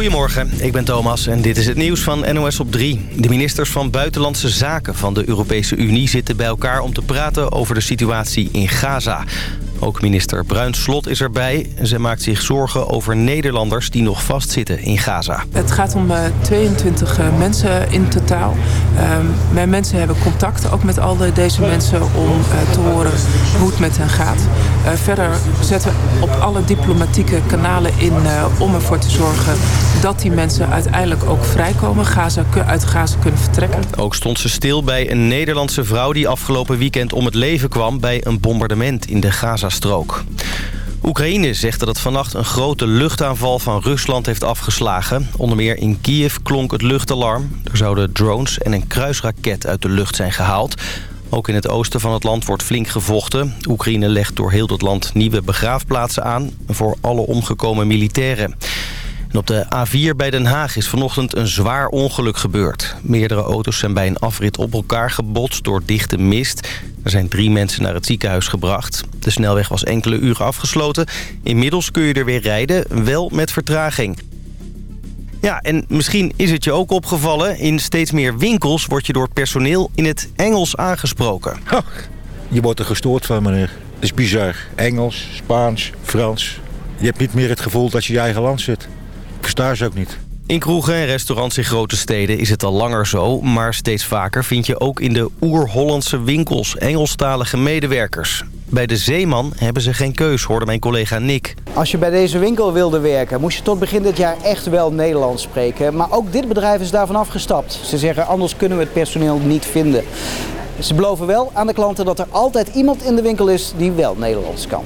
Goedemorgen, ik ben Thomas en dit is het nieuws van NOS op 3. De ministers van Buitenlandse Zaken van de Europese Unie zitten bij elkaar om te praten over de situatie in Gaza. Ook minister Bruins Slot is erbij. Ze maakt zich zorgen over Nederlanders die nog vastzitten in Gaza. Het gaat om 22 eh, eh, mensen in totaal. Ehm, mijn mensen hebben contact ook met al deze mensen om eh, te horen hoe het met hen gaat. verder zetten we op alle diplomatieke kanalen in om ervoor te zorgen dat die mensen uiteindelijk ook vrijkomen. Gaza, uit Gaza kunnen vertrekken. Ook stond ze stil bij een Nederlandse vrouw die afgelopen weekend om het leven kwam bij een bombardement in de Gaza Oekraïne zegt dat het vannacht een grote luchtaanval van Rusland heeft afgeslagen. Onder meer in Kiev klonk het luchtalarm. Er zouden drones en een kruisraket uit de lucht zijn gehaald. Ook in het oosten van het land wordt flink gevochten. Oekraïne legt door heel het land nieuwe begraafplaatsen aan... voor alle omgekomen militairen. Op de A4 bij Den Haag is vanochtend een zwaar ongeluk gebeurd. Meerdere auto's zijn bij een afrit op elkaar gebotst door dichte mist. Er zijn drie mensen naar het ziekenhuis gebracht. De snelweg was enkele uren afgesloten. Inmiddels kun je er weer rijden, wel met vertraging. Ja, en misschien is het je ook opgevallen. In steeds meer winkels word je door personeel in het Engels aangesproken. je wordt er gestoord van, meneer. Het is bizar. Engels, Spaans, Frans. Je hebt niet meer het gevoel dat je je eigen land zit. Ze ook niet. In kroegen en restaurants in grote steden is het al langer zo... maar steeds vaker vind je ook in de oer-Hollandse winkels Engelstalige medewerkers. Bij de Zeeman hebben ze geen keus, hoorde mijn collega Nick. Als je bij deze winkel wilde werken, moest je tot begin dit jaar echt wel Nederlands spreken. Maar ook dit bedrijf is daarvan afgestapt. Ze zeggen, anders kunnen we het personeel niet vinden. Ze beloven wel aan de klanten dat er altijd iemand in de winkel is die wel Nederlands kan.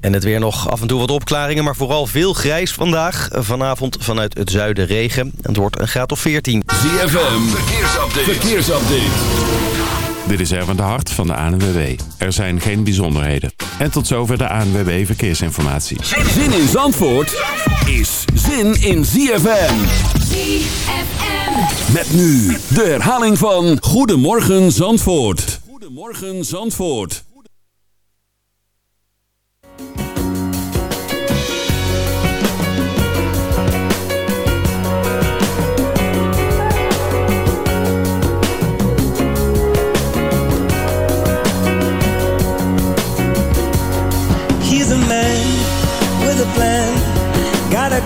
En het weer nog af en toe wat opklaringen, maar vooral veel grijs vandaag. Vanavond vanuit het zuiden regen. Het wordt een graad of 14. ZFM, verkeersupdate. verkeersupdate. Dit is Erwin de Hart van de ANWB. Er zijn geen bijzonderheden. En tot zover de ANWB Verkeersinformatie. Zin in Zandvoort is zin in ZFM. ZFM. Met nu de herhaling van Goedemorgen Zandvoort. Goedemorgen Zandvoort.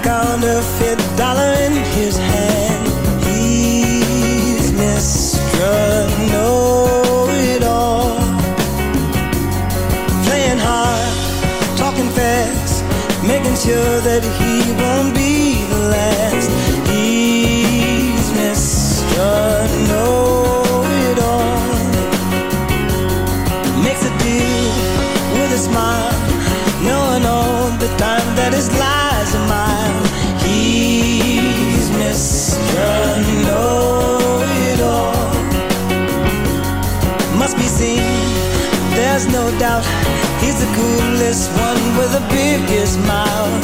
Counterfeit dollar in his hand. He's Mr. Know-it-all. Playing hard, talking fast, making sure that he won't be doubt. He's the coolest one with the biggest smile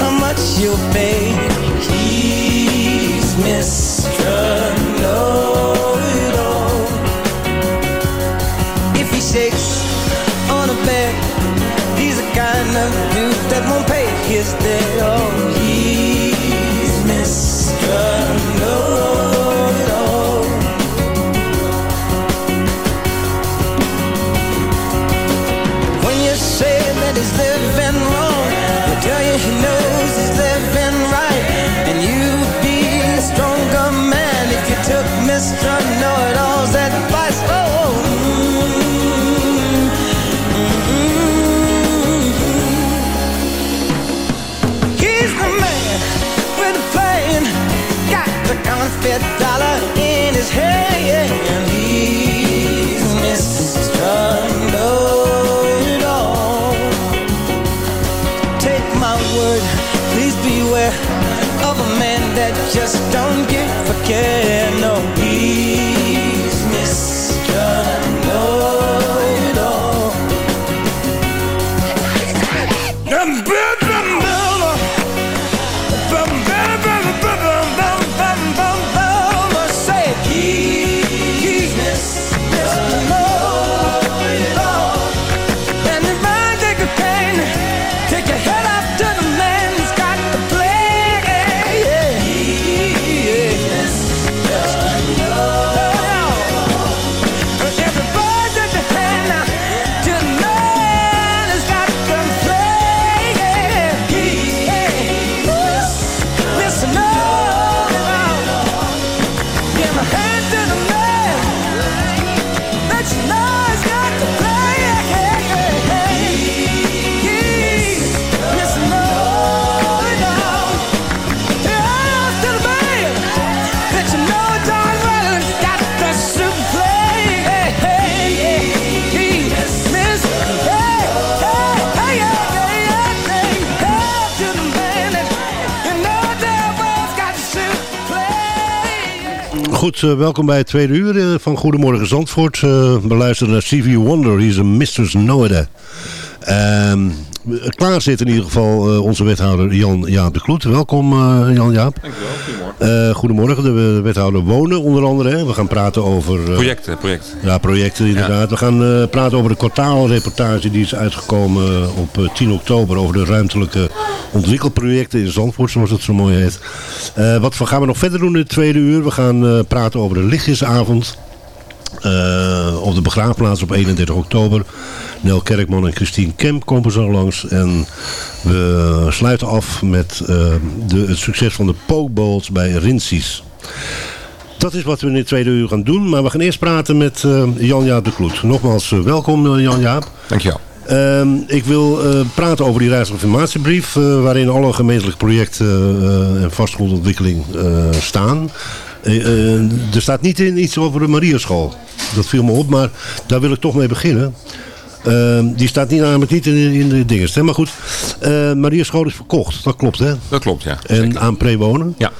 how much you'll pay света eh, welkom bij het tweede uur eh, van Goedemorgen Zandvoort. Eh, we luisteren naar Stevie Wonder, he's a Mr. Noeda. Ehm klaar zit in ieder geval eh, onze wethouder Jan-Jaap de Kloet. Welkom eh, Jan-Jaap. Dankjewel, goedemorgen. Eh, goedemorgen, de wethouder Wonen onder andere. Hè. We gaan praten over... Projecten, project. Ja, projecten inderdaad. We gaan praten over de kwartaalreportage die is uitgekomen op eh, 10 oktober over de ruimtelijke ontwikkelprojecten in Zandvoort, zoals het zo mooi heet. Wat we- gaan we nog verder doen in het tweede uur? We gaan praten over de lichtjesavond. Eh, op de begraafplaats op 31 oktober. Nel Kerkman en Christine Kemp komen zo langs. En we sluiten af met eh, de, het succes van de pokeballs bij Rinsies. Dat is wat we in het tweede uur gaan doen. Maar we gaan eerst praten met eh, Jan-Jaap de Kloet. Nogmaals, welkom Jan-Jaap. Dankjewel. Ehm, ik wil praten over die reisinformatiebrief... waarin alle gemeentelijke projecten en vastgoedontwikkeling staan. Eh, eh, er staat niet in iets over de Mariaschool. Dat viel me op, maar daar wil ik toch mee beginnen. Ehm, die staat niet, namelijk niet in, in de dingen. hè. Maar goed, eh Mariaschool is verkocht. Dat klopt, hè? Dat klopt, ja. En Zeker. aan prewonen? Ja,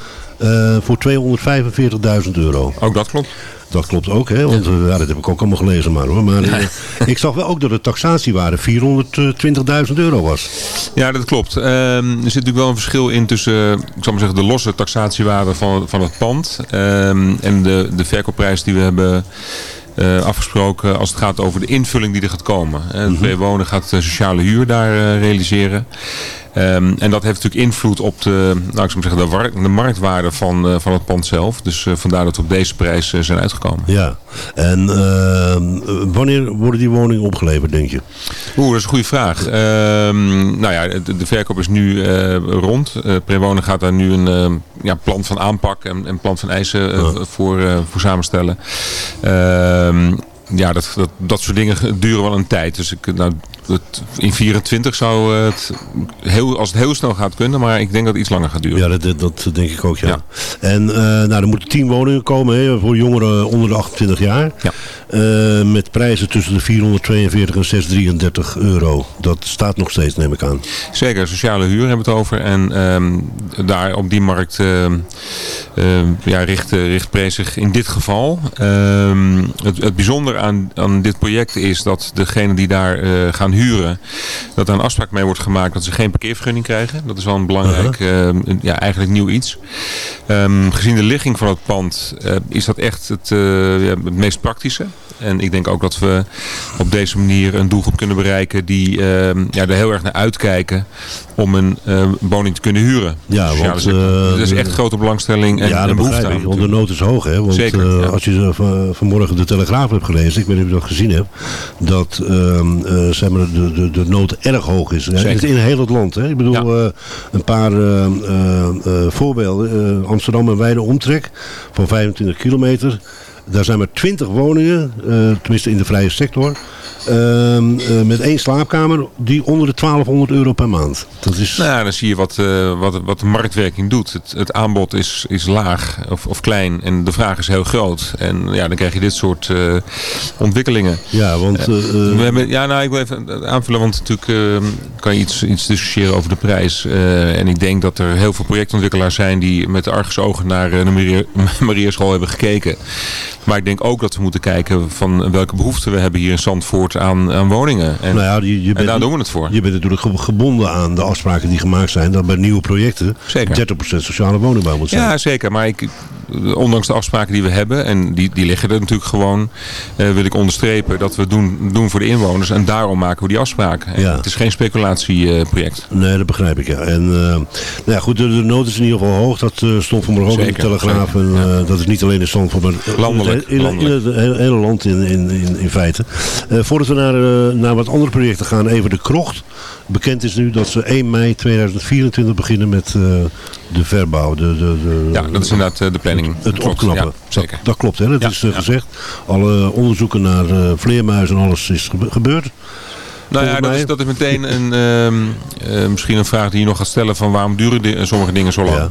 voor 245.000 euro. ook dat klopt. Dat klopt ook, hè? Want eh, ja, dat heb ik ook allemaal gelezen maar hoor. Maar eh, ik zag wel ook dat de taxatiewaarde 420.000 euro was. Ja, dat klopt. Ehm, er zit natuurlijk wel een verschil in tussen, eh, ik zal maar zeggen, de losse taxatiewaarde van, van het pand ehm, en de, de verkoopprijs die we hebben eh, afgesproken als het gaat over de invulling die er gaat komen. Eh, Het bewoner gaat de sociale huur daar eh, realiseren. Ehm, en dat heeft natuurlijk invloed op de, nou, ik zou zeggen, de, marktwaarde van, eh, van het pand zelf. Dus eh, vandaar dat we op deze prijs eh, zijn uitgekomen. Ja. En eh, wanneer worden die woningen opgeleverd, denk je? Oeh, dat is een goede vraag. Ehm, nou ja, de, de verkoop is nu rond. Prewonen gaat daar nu een ja, plan van aanpak en een plan van eisen voor, voor samenstellen. Ehm, ja, dat, dat, dat soort dingen duren wel een tijd. Dus ik, nou, in 24 zou het, heel, als het heel snel gaat kunnen, maar ik denk dat het iets langer gaat duren. Ja, dat, dat, denk ik ook, ja. Ja. En eh, nou, er moeten 10 woningen komen hè, voor jongeren onder de 28 jaar. Ja. Eh, met prijzen tussen de 442 en 633 euro. Dat staat nog steeds, neem ik aan. Zeker, sociale huur hebben we het over. En ehm, daar op die markt ehm, ehm, ja, richt, richt zich in dit geval. Het, het bijzondere aan, aan dit project is dat degenen die daar eh, gaan huren, dat er een afspraak mee wordt gemaakt dat ze geen parkeervergunning krijgen. Dat is wel een belangrijk, ehm, een- ja, eigenlijk nieuw iets. Ehm, gezien de ligging van het pand eh, is dat echt het, eh, ja, het meest praktische. En ik denk ook dat we op deze manier een doelgroep kunnen bereiken die ehm, ja, er heel erg naar uitkijken om een woning te kunnen huren. Ja, Sociale want, eh, er is echt grote belangstelling en, ja, en dat behoefte aan. Want de nood is hoog, hè? Want Zeker, ja. als je van- vanmorgen de Telegraaf hebt gelezen, ik weet niet of je dat gezien hebt, dat ehm, zeg maar, de, de, de nood erg hoog is. Zeker. In heel het land. Hè? Ik bedoel, eh, een paar eh, eh, voorbeelden. Amsterdam en wijde omtrek van 25 kilometer. Daar zijn maar 20 woningen, tenminste in de vrije sector. Ehm, eh, met één slaapkamer die onder de 1200 euro per maand. Dat is... Nou, ja, dan zie je wat, eh, wat, wat de marktwerking doet. Het, het aanbod is, is laag of, of klein en de vraag is heel groot. En ja, dan krijg je dit soort eh, ontwikkelingen. Ja, want... We hebben, ja, nou, ik wil even aanvullen, want natuurlijk eh, kan je iets, iets discussiëren over de prijs. En ik denk dat er heel veel projectontwikkelaars zijn die met argusogen naar de Maria, Mariaschool hebben gekeken. Maar ik denk ook dat we moeten kijken van welke behoeften we hebben hier in Zandvoort aan, aan woningen. En, nou ja, je, je en bent, daar doen we het voor. Je bent natuurlijk ge- gebonden aan de afspraken die gemaakt zijn. Dat bij nieuwe projecten Zeker. 30% sociale woningbouw moet zijn. Ja, zeker. Maar ik, ondanks de afspraken die we hebben, en die, die liggen er natuurlijk gewoon, eh, wil ik onderstrepen dat we het doen, doen voor de inwoners. En daarom maken we die afspraken. Ja. Het is geen speculatieproject. Nee, dat begrijp ik, ja. En eh, nou ja, goed, de, de nood is in ieder geval hoog. Dat eh, stond vanmorgen ook in de Telegraaf. En, eh, dat is niet alleen in Zandvoort, maar Landelijk, in, het- in, in het hele, hele land in, in, in, in feite. Eh, voordat we naar, eh, naar wat andere projecten gaan, even de krocht. Bekend is nu dat ze 1 mei 2024 beginnen met eh, de verbouw. De, de, de, Ja, dat is inderdaad eh, de planning. Het Klopt. opknappen. Ja, zeker. Dat, dat klopt, hè? Dat Ja, is eh, gezegd. Alle onderzoeken naar eh, vleermuizen en alles is gebe- gebeurd. Nou ja, dat is, dat is meteen een, ehm, eh, misschien een vraag die je nog gaat stellen van waarom duren sommige dingen zo lang.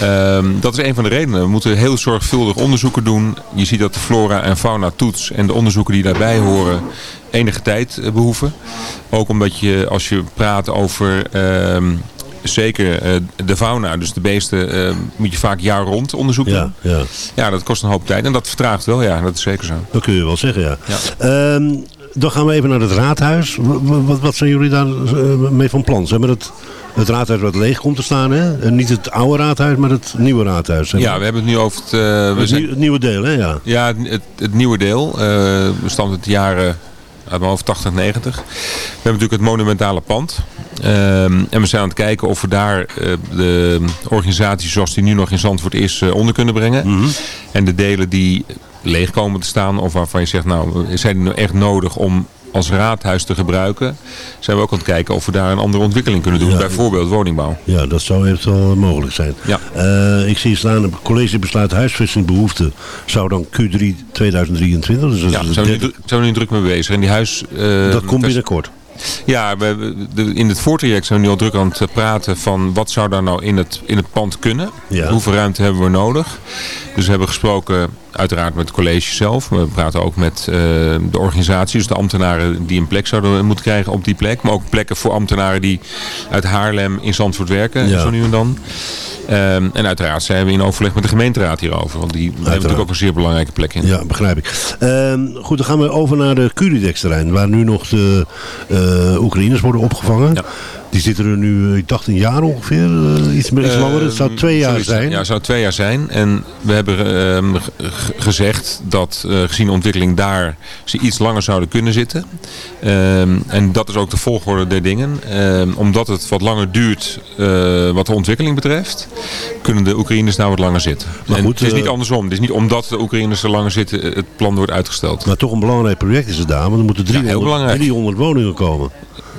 Ehm, dat is een van de redenen. We moeten heel zorgvuldig onderzoeken doen. Je ziet dat de flora en fauna toets en de onderzoeken die daarbij horen enige tijd eh, behoeven. Ook omdat je als je praat over ehm, zeker eh, de fauna, dus de beesten, eh, moet je vaak jaar rond onderzoek Ja, doen. ja. Ja, dat kost een hoop tijd en dat vertraagt wel, ja, dat is zeker zo. Dat kun je wel zeggen, ja. Ja. Ehm, dan gaan we even naar het raadhuis. Wat, wat, wat zijn jullie daar eh, mee van plan? Zeg maar het, het raadhuis wat leeg komt te staan, hè? En niet het oude raadhuis, maar het nieuwe raadhuis. Ja, we hebben het nu over het... we het, zijn- het nieuwe deel, hè? Ja. Ja, het, het, het nieuwe deel. bestand uit de jaren uit mijn hoofd 80, 90. We hebben natuurlijk het monumentale pand. Ehm, en we zijn aan het kijken of we daar eh, de organisatie zoals die nu nog in Zandvoort is eh, onder kunnen brengen. Mhm. En de delen die leeg komen te staan of waarvan je zegt nou zijn die nou echt nodig om als raadhuis te gebruiken. Zijn we ook aan het kijken of we daar een andere ontwikkeling kunnen doen. Ja. Bijvoorbeeld woningbouw. Ja, dat zou eventueel mogelijk zijn. Ja. Eh, ik zie staan, het collegebesluit huisvestingbehoefte zou dan Q3 2023. Dus Ja, zijn we, nu, derde- dru- zijn we nu druk mee bezig. En die huis... eh, dat komt binnenkort. Ja, we, in het voortraject zijn we nu al druk aan het praten van wat zou daar nou in het, in het pand kunnen. Ja. Hoeveel ruimte hebben we nodig. Dus we hebben gesproken uiteraard met het college zelf. We praten ook met eh, de organisatie, dus de ambtenaren die een plek zouden moeten krijgen op die plek. Maar ook plekken voor ambtenaren die uit Haarlem in Zandvoort werken, Ja. zo nu en dan. Ehm, en uiteraard zijn we in overleg met de gemeenteraad hierover. Want die hebben natuurlijk ook een zeer belangrijke plek in. Ja, begrijp ik. Ehm, goed, dan gaan we over naar de Curidex-terrein, waar nu nog de eh, Oekraïners worden opgevangen. Ja. Die zitten er nu, eh, ik dacht een jaar ongeveer, eh, iets, iets langer. Het zou Ehm, twee jaar zoiets, zijn. Ja, het zou twee jaar zijn. En we hebben ehm, gezegd dat eh, gezien de ontwikkeling daar ze iets langer zouden kunnen zitten. Ehm, en dat is ook de volgorde der dingen. Ehm, omdat het wat langer duurt wat de ontwikkeling betreft, kunnen de Oekraïners daar wat langer zitten. Maar en goed, het is niet andersom. Het is niet omdat de Oekraïners er langer zitten, het plan wordt uitgesteld. Maar toch een belangrijk project is het daar, want er moeten heel 300, belangrijk. 300 woningen komen.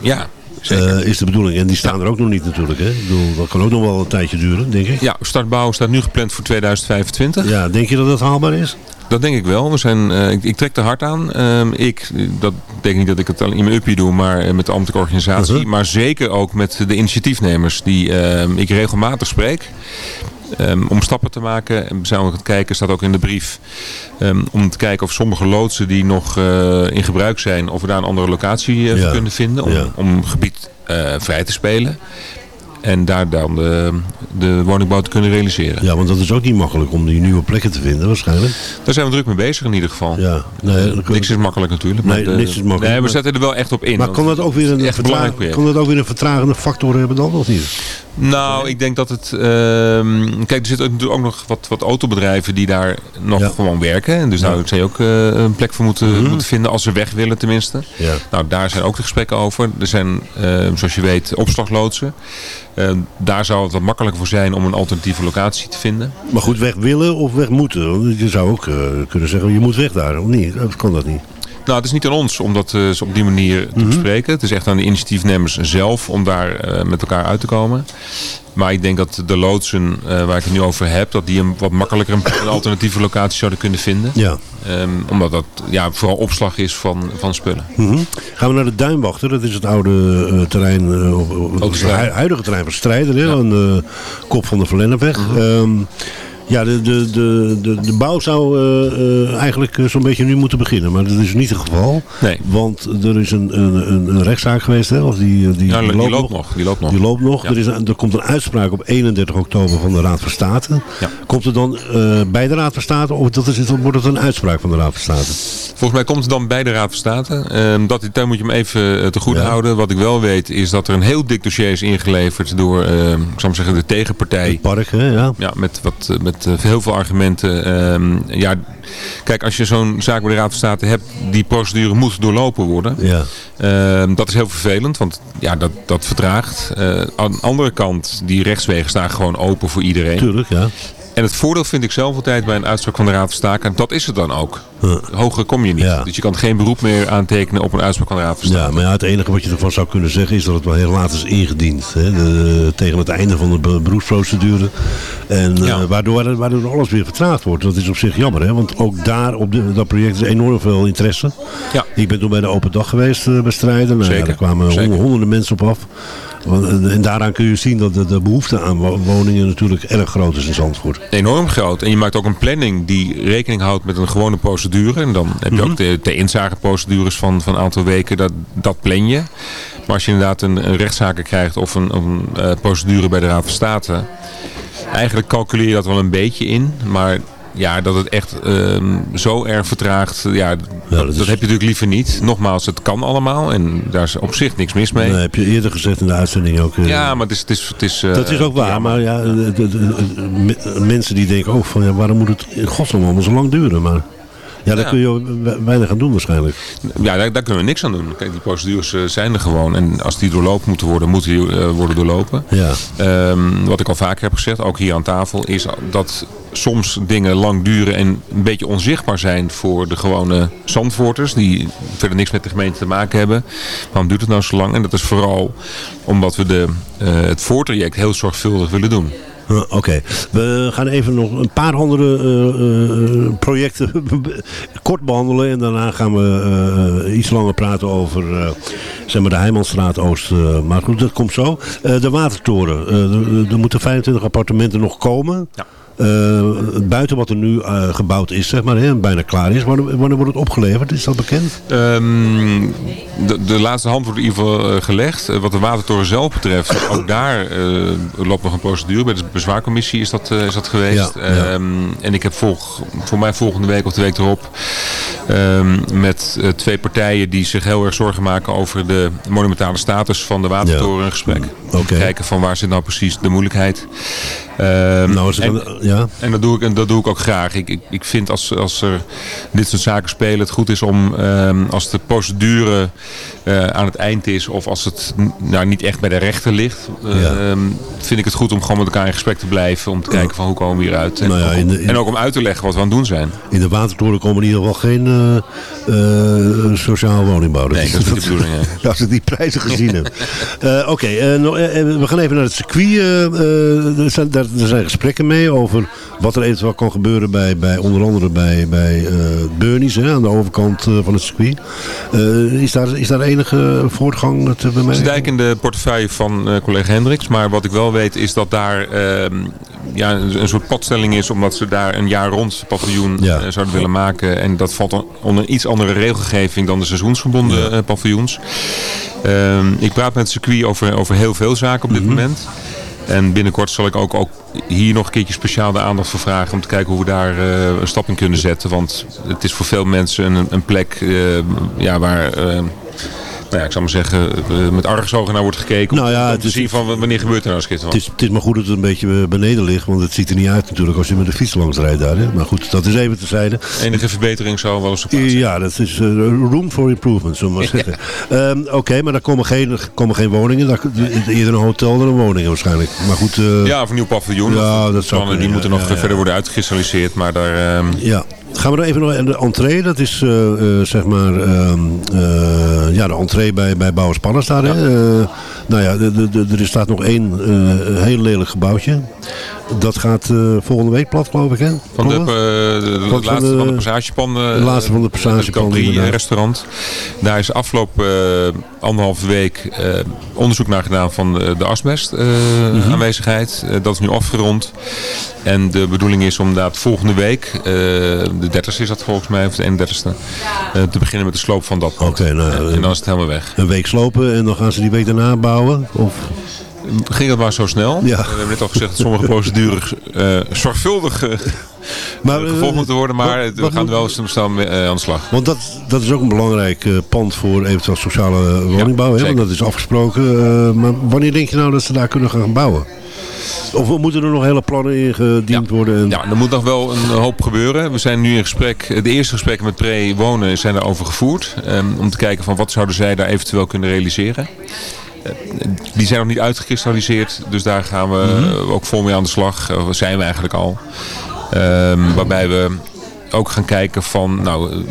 Ja, zeker. Eh, is de bedoeling. En die staan er ook nog niet natuurlijk. Hè? Ik bedoel, dat kan ook nog wel een tijdje duren, denk ik. ja, startbouw staat nu gepland voor 2025. Ja, denk je dat dat haalbaar is? Dat denk ik wel. We zijn, eh, ik, ik trek er hard aan. Ehm, ik, dat denk niet dat ik het alleen in mijn uppie doe, maar eh, met de ambtelijke organisatie. Uh-huh. Maar zeker ook met de initiatiefnemers die ehm, ik regelmatig spreek. Ehm, om stappen te maken. En we zijn ook aan het kijken, staat ook in de brief. ehm, om te kijken of sommige loodsen die nog eh, in gebruik zijn, of we daar een andere locatie Ja. kunnen vinden. Om, Ja. om gebied eh, vrij te spelen. En daar dan de, de woningbouw te kunnen realiseren. Ja, want dat is ook niet makkelijk om die nieuwe plekken te vinden waarschijnlijk. Daar zijn we druk mee bezig in ieder geval. Ja, nee, Niks is makkelijk natuurlijk. Nee, maar de- niks is makkelijk, Nee, we zetten er wel echt op in. Maar kan dat, ook weer een is echt een belangrijk vertra- project. kan dat ook weer een vertragende factor hebben dan, of niet? Nou, ik denk dat het... ehm, kijk, er zitten natuurlijk ook nog wat, wat autobedrijven die daar nog Ja. gewoon werken. En dus Ja. daar zou je ook eh, een plek voor moeten, Mhm. moeten vinden als ze weg willen tenminste. Ja. Nou, daar zijn ook de gesprekken over. Er zijn, eh, zoals je weet, opslagloodsen. Eh, daar zou het wat makkelijker voor zijn om een alternatieve locatie te vinden. Maar goed, weg willen of weg moeten? Je zou ook eh, kunnen zeggen, je moet weg daar, of niet? Of kan dat niet? Nou, het is niet aan ons om dat eh, op die manier te bespreken. Het is echt aan de initiatiefnemers zelf om daar eh, met elkaar uit te komen. Maar ik denk dat de loodsen eh, waar ik het nu over heb, dat die een wat makkelijker een, alternatieve locatie zouden kunnen vinden. Ja. Ehm, omdat dat ja, vooral opslag is van, van spullen. Mhm. Gaan we naar de Duinwachter. Dat is het oude terrein, Oude het huidige terrein van Strijder, hè, aan de kop van de Verlennepweg. Ehm, ja, de, de, de, de, de bouw zou eh, eh, eigenlijk eh, zo'n beetje nu moeten beginnen. Maar dat is niet het geval. Nee. Want er is een, een, een, een rechtszaak geweest. Hè, of die, die, Ja, die loopt nog. Die loopt nog. Die loopt nog. Ja. Er, is een- er komt een uitspraak op 31 oktober van de Raad van State. Ja. Komt het dan bij de Raad van State of dat is, het- wordt het een uitspraak van de Raad van State? Volgens mij komt het dan bij de Raad van State. Ehm, dat, daar moet je hem even te goed houden. Wat ik wel weet is dat er een heel dik dossier is ingeleverd door ehm, ik zal maar zeggen, de tegenpartij. Het park, hè? Ja. Ja, met, wat, met eh, heel veel argumenten. Ehm, ja, kijk, als je zo'n zaak bij de Raad van State hebt, die procedure moet doorlopen worden. Ja. Ehm, dat is heel vervelend, want ja, dat, dat vertraagt. Eh, aan de andere kant, die rechtswegen staan gewoon open voor iedereen. Tuurlijk, ja. En het voordeel vind ik zelf altijd bij een uitspraak van de Raad van State, en dat is het dan ook. Hoger kom je niet. Ja. Dus je kan geen beroep meer aantekenen op een uitspraak van de Raad van State. Ja, maar ja, het enige wat je ervan zou kunnen zeggen is dat het wel heel laat is ingediend. Hè? De, tegen het einde van de be- beroepsprocedure. En eh, waardoor, waardoor alles weer vertraagd wordt. Dat is op zich jammer, hè? want ook daar op de, dat project is enorm veel interesse. Ja. Ik ben toen bij de open dag geweest eh, bij Strijden. Nou, Zeker, daar kwamen zeker. honderden mensen op af. Want, eh, En daaraan kun je zien dat de, de behoefte aan wo- woningen natuurlijk erg groot is in Zandvoort. Enorm groot. En je maakt ook een planning die rekening houdt met een gewone procedure. En dan heb je ook de, de inzageprocedures van, van een aantal weken. Dat, dat plan je. Maar als je inderdaad een, een rechtszaken krijgt of een, een eh, procedure bij de Raad van State. Eigenlijk calculeer je dat wel een beetje in. Maar ja, dat het echt ehm, zo erg vertraagt. Ja, dat, dat dat, is- heb je natuurlijk liever niet. Nogmaals, het kan allemaal. En daar is op zich niks mis mee. Dat heb je eerder gezegd in de uitzending ook. eh, Ja, maar het is... Het is, het is eh, Dat is ook waar, maar ja, de, de- de- de- mensen die denken ook van ja, waarom moet het in godsnaam allemaal zo lang duren? Maar ja, daar Ja. kun je weinig aan doen waarschijnlijk. Ja, daar, daar kunnen we niks aan doen. Kijk, die procedures eh, zijn er gewoon. En als die doorlopen moeten worden, moeten die eh, worden doorlopen. Ja. Ehm, wat ik al vaker heb gezegd, ook hier aan tafel, is dat soms dingen lang duren en een beetje onzichtbaar zijn voor de gewone Zandvoorters. Die verder niks met de gemeente te maken hebben. Waarom duurt het nou zo lang? En dat is vooral omdat we de, eh, het voortraject heel zorgvuldig willen doen. Oké, we gaan even nog een paar andere eh, eh, projecten kort behandelen. En daarna gaan we eh, iets langer praten over zeg maar de Heijmanstraat Oost. maar goed, dat komt zo. De Watertoren. Er moeten 25 appartementen nog komen. Ja. Eh, buiten wat er nu eh, gebouwd is, zeg maar, hè, en bijna klaar is. Wanneer, wanneer wordt het opgeleverd? Is dat bekend? Ehm, de, de laatste hand wordt in ieder geval eh, gelegd. Wat de watertoren zelf betreft, ook daar eh, loopt nog een procedure. Bij de bezwaarcommissie is dat, is dat geweest. Ja, ja. Ehm, en ik heb volg, voor mij volgende week of de week erop ehm, met twee partijen die zich heel erg zorgen maken over de monumentale status van de watertoren een gesprek. Oké. kijken van waar zit nou precies de moeilijkheid. Ehm, Nou, en- een- ja. en dat doe ik, en dat doe ik ook graag. Ik, ik, ik vind als, als er dit soort zaken spelen, het goed is om ehm, als de procedure eh, aan het eind is of als het nou, niet echt bij de rechter ligt, eh, Ja. ehm, vind ik het goed om gewoon met elkaar in gesprek te blijven. Om te kijken van hoe komen we hieruit. En, Nou ja, ook, in om- de- in- en ook om uit te leggen wat we aan het doen zijn. In de Watertoren komen in ieder geval geen eh, eh, sociaal woningbouw. Nee, dat is niet de bedoeling. Als ik die prijzen gezien heb. Oké, we gaan even naar het circuit. er, zijn, daar, er zijn gesprekken mee over wat er eventueel kan gebeuren bij, bij onder andere bij, bij Burnies hè, aan de overkant van het circuit. Is, daar, is daar enige voortgang te Het bemerken? is dijk in de portefeuille van eh, collega Hendricks. Maar wat ik wel weet is dat daar ehm, ja, een, een soort padstelling is. Omdat ze daar een jaar rond paviljoen Ja. eh, zouden willen maken. En dat valt onder een iets andere regelgeving dan de seizoensgebonden Ja. eh, paviljoens. Ehm, ik praat met het circuit over, over heel veel zaken op dit Mhm. moment. En binnenkort zal ik ook, ook hier nog een keertje speciaal de aandacht voor vragen. Om te kijken hoe we daar een stap in kunnen zetten. Want het is voor veel mensen een, een plek ja, waar... nou ja, ik zou maar zeggen, eh, met argusogen naar wordt gekeken. Nou ja, om te is- zien van wanneer gebeurt er nou eens Het is, het is maar goed dat het een beetje beneden ligt, want het ziet er niet uit natuurlijk als je met de fiets langs rijdt daar. Hè. Maar goed, dat is even terzijde. Enige verbetering zou wel eens op. Ja, dat is eh, room for improvement, zullen we maar zeggen. Ehm, Oké, maar daar komen geen, komen geen woningen. Daar, eerder een hotel dan een woning waarschijnlijk. Maar goed, eh, Ja, of een nieuw paviljoen. Ja, dat zou plannen die moeten nog eh, verder worden uitgekristalliseerd. Maar daar, ehm, ja, gaan we even nog de entree. Dat is eh, eh, zeg maar ehm, eh, ja, de entree bij, bij Bouwers. Hè? Eh, nou ja, er staat nog één heel lelijk gebouwtje. Dat gaat eh, volgende week plat, geloof ik. Hè? Van de, eh, de Van laatste de- van de laatste van de passagepanden, Het inderdaad. restaurant. Daar is afgelopen eh, anderhalve week eh, onderzoek naar gedaan van eh, de asbest eh, Mhm. aanwezigheid. Eh, dat is nu afgerond. En de bedoeling is om inderdaad volgende week, eh, de 30ste is dat volgens mij, of de 31ste, eh, te beginnen met de sloop van dat pand. Oké, nou, en, en dan is het helemaal weg. Een week slopen en dan gaan ze die week daarna bouwen? Of... Ging het maar zo snel? Ja. We hebben net al gezegd dat sommige procedures eh, zorgvuldig eh, Maar, gevolgd moeten worden, maar wat- we wat gaan moet- wel snel eh, aan de slag. Want dat, dat is ook een belangrijk eh, pand voor eventueel sociale woningbouw. hè? Want dat is afgesproken. Eh, maar wanneer denk je nou dat ze daar kunnen gaan bouwen? Of moeten er nog hele plannen ingediend worden? En... Ja, er moet nog wel een hoop gebeuren. We zijn nu in gesprek, de eerste gesprekken met Pre Wonen zijn daarover gevoerd. ehm, om te kijken van wat zouden zij daar eventueel kunnen realiseren. Die zijn nog niet uitgekristalliseerd, dus daar gaan we eh, ook vol mee aan de slag. Eh, zijn we eigenlijk al. Ehm, waarbij we ook gaan kijken van nou,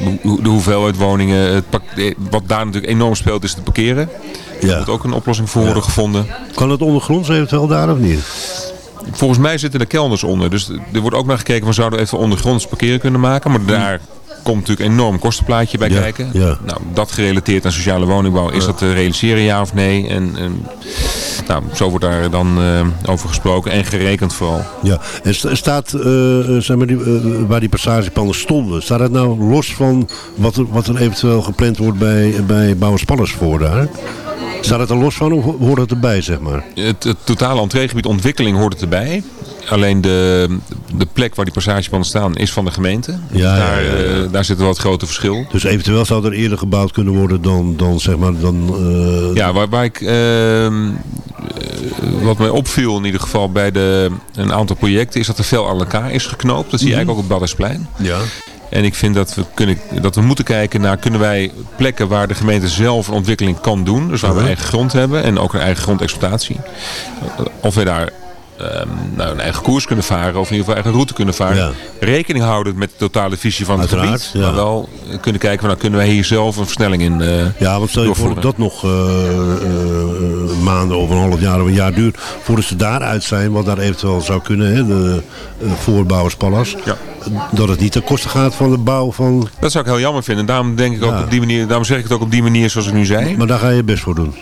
de hoeveelheid woningen. Het eh, wat daar natuurlijk enorm speelt is het parkeren. Daar moet ook een oplossing voor worden gevonden. Kan het ondergronds eventueel daar of niet? Volgens mij zitten er kelders onder. Dus er wordt ook naar gekeken van zouden we even ondergronds parkeren kunnen maken. Maar daar komt natuurlijk een enorm kostenplaatje bij Ja, kijken. ja. Nou, dat gerelateerd aan sociale woningbouw. Is dat te realiseren ja of nee? En, en nou, zo wordt daar dan eh, over gesproken en gerekend vooral. Ja, en sta- staat, eh, eh, zeg maar, die, eh, waar die passagepanden stonden, staat het nou los van wat er, wat er eventueel gepland wordt bij, bij Bouwers voor daar? Staat het er los van of hoort het erbij, zeg maar? Het, het totale entreegebied ontwikkeling hoort het erbij. Alleen de, de plek waar die passagepanden staan is van de gemeente. Ja, daar, ja, ja. eh, daar zit wel het grote verschil. Dus eventueel zou er eerder gebouwd kunnen worden dan, dan zeg maar, dan... eh, Ja, waar, waar ik, ehm, eh, wat mij opviel in ieder geval bij de, een aantal projecten is dat er veel aan elkaar is geknoopt. Dat zie je eigenlijk ook op Baddersplein. ja. En ik vind dat we, kunnen, dat we moeten kijken naar kunnen wij plekken waar de gemeente zelf een ontwikkeling kan doen. Dus waar we Mhm. eigen grond hebben en ook een eigen grondexploitatie. Of we daar ehm, nou, een eigen koers kunnen varen of in ieder geval eigen route kunnen varen. Ja. Rekening houden met de totale visie van het Uiteraard, gebied. ja. Maar wel kunnen kijken van nou, kunnen wij hier zelf een versnelling in eh Ja, want stel je voor dat nog eh, eh, maanden of een half jaar of een jaar duurt voordat ze daaruit zijn, wat daar eventueel zou kunnen, hè, de uh, voorbouwerspalas, Ja. dat het niet ten koste gaat van de bouw van... Dat zou ik heel jammer vinden. Daarom denk ik ook op die manier, daarom zeg ik het ook op die manier zoals ik nu zei. Maar daar ga je best voor doen.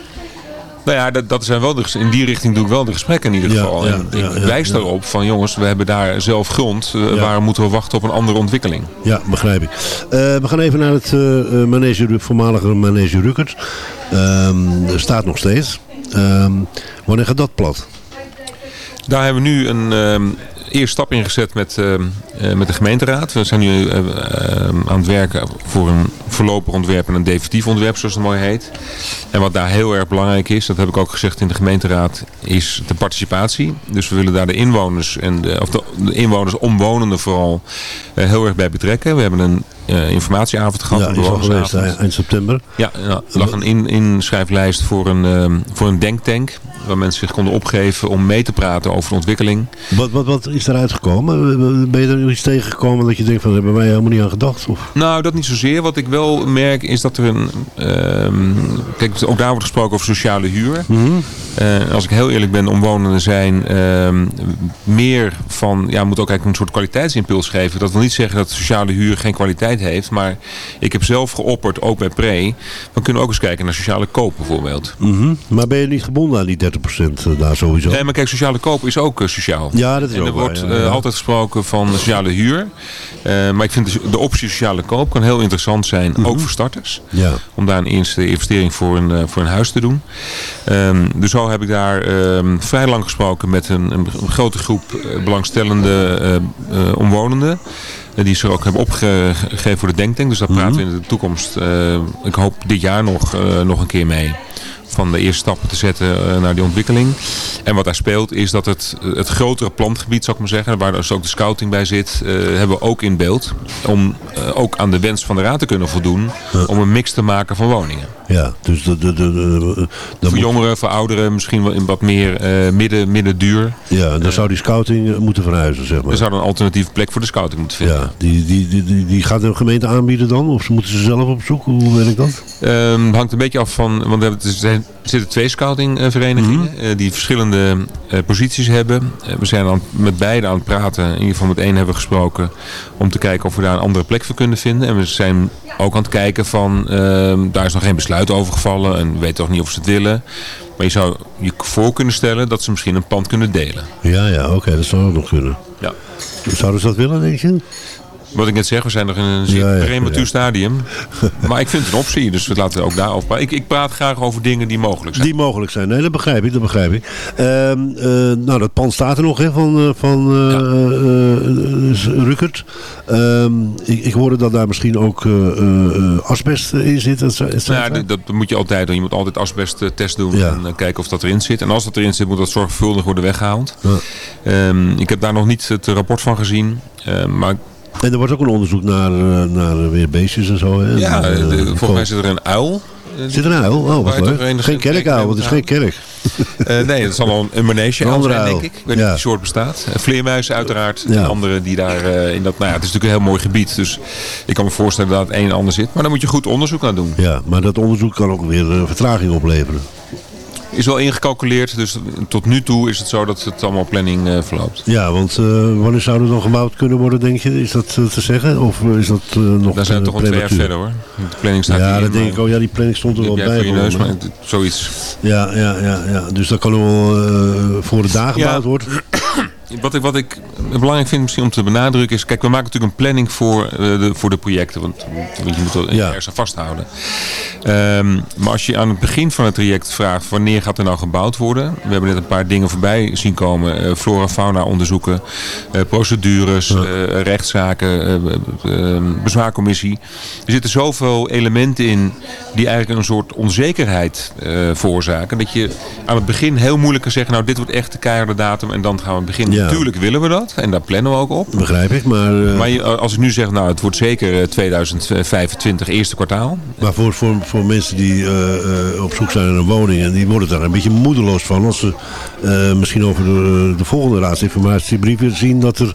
Nou ja, dat, dat zijn wel de, in die richting doe ik wel de gesprekken in ieder geval. ja, en ja, ik wijs daarop van jongens, we hebben daar zelf grond. Ja. Waarom moeten we wachten op een andere ontwikkeling? Ja, begrijp ik. Eh, we gaan even naar het eh, eh, manege, voormalige manege Ruckert. Ehm, staat nog steeds. Ehm, wanneer gaat dat plat? Daar hebben we nu een eerste stap in gezet met, ehm, eh, met de gemeenteraad. We zijn nu eh, ehm, aan het werken voor een voorlopig ontwerp en een definitief ontwerp, zoals het mooi heet. En wat daar heel erg belangrijk is, dat heb ik ook gezegd in de gemeenteraad, is de participatie. Dus we willen daar de inwoners, en de, of de, inwoners, omwonenden vooral, eh, heel erg bij betrekken. We hebben een eh, informatieavond gehad. Ja, is geweest eh, eind september. Ja, ja, er lag een in, inschrijflijst voor een, ehm, voor een denktank. Waar mensen zich konden opgeven om mee te praten over de ontwikkeling. Wat, wat, wat is eruit gekomen? Ben je er iets tegengekomen dat je denkt van, daar hebben wij helemaal niet aan gedacht? Of? Nou, dat niet zozeer. Wat ik wel merk is dat er een... ehm, kijk, ook daar wordt gesproken over sociale huur. Eh, als ik heel eerlijk ben, omwonenden zijn ehm, meer van... Ja, moet ook eigenlijk een soort kwaliteitsimpuls geven. Dat wil niet zeggen dat sociale huur geen kwaliteit heeft. Maar ik heb zelf geopperd, ook bij Pre... We kunnen ook eens kijken naar sociale koop bijvoorbeeld. Mhm. Maar ben je niet gebonden aan die 30% daar sowieso? Nee, maar kijk, sociale koop is ook eh, sociaal. Ja, dat is en er waar, wordt ja, eh, ja. altijd gesproken van sociale huur. Eh, maar ik vind de, de optie sociale koop kan heel interessant zijn, Mhm. ook voor starters. Ja. Om daar een eerste investering voor een, eh, voor een huis te doen. Ehm, dus zo heb ik daar ehm, vrij lang gesproken met een, een, grote groep eh, belangstellende eh, eh, omwonenden. Eh, die ze ook hebben opgegeven voor de denktank. Dus daar praten we in de toekomst, eh, ik hoop dit jaar nog, eh, nog een keer mee. Van de eerste stappen te zetten eh, naar die ontwikkeling. En wat daar speelt is dat het, het grotere plantgebied, zou ik maar zeggen, waar dus ook de scouting bij zit, eh, hebben we ook in beeld. Om eh, ook aan de wens van de raad te kunnen voldoen om een mix te maken van woningen. Ja, dus de, de, de, Voor moet- jongeren, voor ouderen, misschien wel in wat meer eh, midden, midden duur. Ja, dan zou die scouting eh, moeten verhuizen, zeg maar. We zouden een alternatieve plek voor de scouting moeten vinden. Ja, die, die, die, die, gaat de gemeente aanbieden dan? Of moeten ze zelf op zoek? Hoe werkt dat? Ehm, hangt een beetje af van, want hebben, er zijn- er zitten twee scoutingverenigingen Mhm. eh, die verschillende eh, posities hebben. Eh, we zijn aan, met beide aan het praten. In ieder geval met één hebben we gesproken om te kijken of we daar een andere plek voor kunnen vinden. En we zijn ook aan het kijken van, ehm, daar is nog geen besluit over gevallen en we weten nog niet of ze het willen. Maar je zou je voor kunnen stellen dat ze misschien een pand kunnen delen. Ja, ja, oké, dat zou ook nog kunnen. Ja. Zouden ze dat willen, denk je? Wat ik net zeg, we zijn nog in een zeer Ja, prematuur stadium. maar ik vind het een optie, dus we laten ook daarover praten. Ik, ik praat graag over dingen die mogelijk zijn. Die mogelijk zijn. Nee, dat begrijp ik, dat begrijp ik. Ehm, eh, nou, dat pand staat er nog, hè, van, eh, van eh, Ruckert. Ehm, ik, ik hoorde dat daar misschien ook asbest in zit. et cetera. Nou ja, dat, dat moet je altijd doen. Je moet altijd asbesttest doen en kijken of dat erin zit. En als dat erin zit, moet dat zorgvuldig worden weggehaald. Ja. Ehm, ik heb daar nog niet het rapport van gezien. Maar En er wordt ook een onderzoek naar, eh, naar weer beestjes en zo. Hè? ja, En, de- eh, volgens mij zit er een uil. Eh, Zit er een uil? Oh, wat leuk. Geen kerkuil, want het is geen kerk. Nee, dat zal wel een, een manege Een zijn, denk ik. Ik weet niet of die soort bestaat. Vleermuizen uiteraard. Ja. Die daar in dat... Nou ja, het is natuurlijk een heel mooi gebied. Dus ik kan me voorstellen dat het een en ander zit. Maar daar moet je goed onderzoek aan doen. Ja, maar dat onderzoek kan ook weer vertraging opleveren. Is wel ingecalculeerd. Dus tot nu toe is het zo dat het allemaal planning eh, verloopt. Ja, want eh, wanneer zou er dan gebouwd kunnen worden, denk je? Is dat eh, te zeggen? Of is dat nog Daar zijn we toch al twee jaar verder hoor. De planning staat Ja, dat denk ik ook. Ja, die planning stond er wel bij. je neus, maar zoiets. Ja, ja, ja, ja. Dus dat kan wel voor de dag Ja. gebouwd worden. Wat ik, wat ik belangrijk vind misschien om te benadrukken is... Kijk, we maken natuurlijk een planning voor, eh, de, voor de projecten. Want want je moet er Ja. ergens aan vasthouden. Ehm, maar als je aan het begin van het traject vraagt... wanneer gaat er nou gebouwd worden? We hebben net een paar dingen voorbij zien komen. eh, flora, fauna onderzoeken. eh, procedures, eh, rechtszaken, eh, eh, eh, bezwaarcommissie. Er zitten zoveel elementen in... die eigenlijk een soort onzekerheid veroorzaken. Dat je aan het begin heel moeilijk kan zeggen... nou, dit wordt echt de keiharde datum en dan gaan we beginnen. Natuurlijk willen we dat en daar plannen we ook op. Begrijp ik, maar, eh, Maar als ik nu zeg, nou, het wordt zeker eh, 2025 eerste kwartaal. maar voor, voor, voor mensen die eh, eh, op zoek zijn naar een woning... en die worden daar een beetje moedeloos van... als ze eh, misschien over de, de volgende raadsinformatiebrief zien... dat er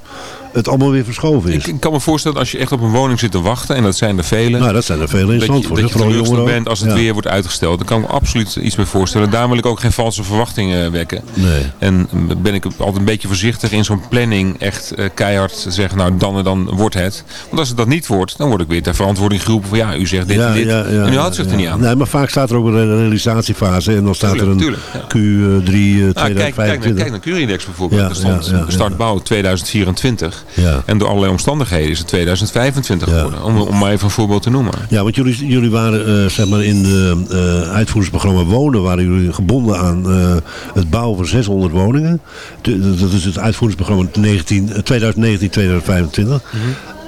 het allemaal weer verschoven is. Ik, ik kan me voorstellen als je echt op een woning zit te wachten, en dat zijn er vele. nou, dat zijn er veel in dat je, Zandvoort. dat je teleurgesteld jongeren ook. bent als het Ja. weer wordt uitgesteld. Daar kan ik me absoluut iets bij voorstellen. Daarom wil ik ook geen valse verwachtingen wekken. Nee. En ben ik altijd een beetje voorzichtig in zo'n planning echt eh, keihard zeggen, nou dan en dan wordt het. Want als het dat niet wordt, dan word ik weer ter verantwoording geroepen van ja, u zegt dit en dit. en u houdt zich er niet aan. Nee, maar vaak staat er ook een realisatiefase en dan staat Tuurlijk, er een tuurlijk, Q3 eh, Nou, kijk, kijk, naar, 2025. kijk naar Curindex bijvoorbeeld. Ja, stond ja, ja, start ja. bouw 2024. Ja. En door allerlei omstandigheden is het 2025 Ja. geworden. Om, om maar even een voorbeeld te noemen. Ja, want jullie, jullie waren eh, zeg maar in de eh uitvoeringsprogramma Wonen... waren jullie gebonden aan eh, het bouwen van 600 woningen. Dat is het uitvoeringsprogramma 19 2019-2025.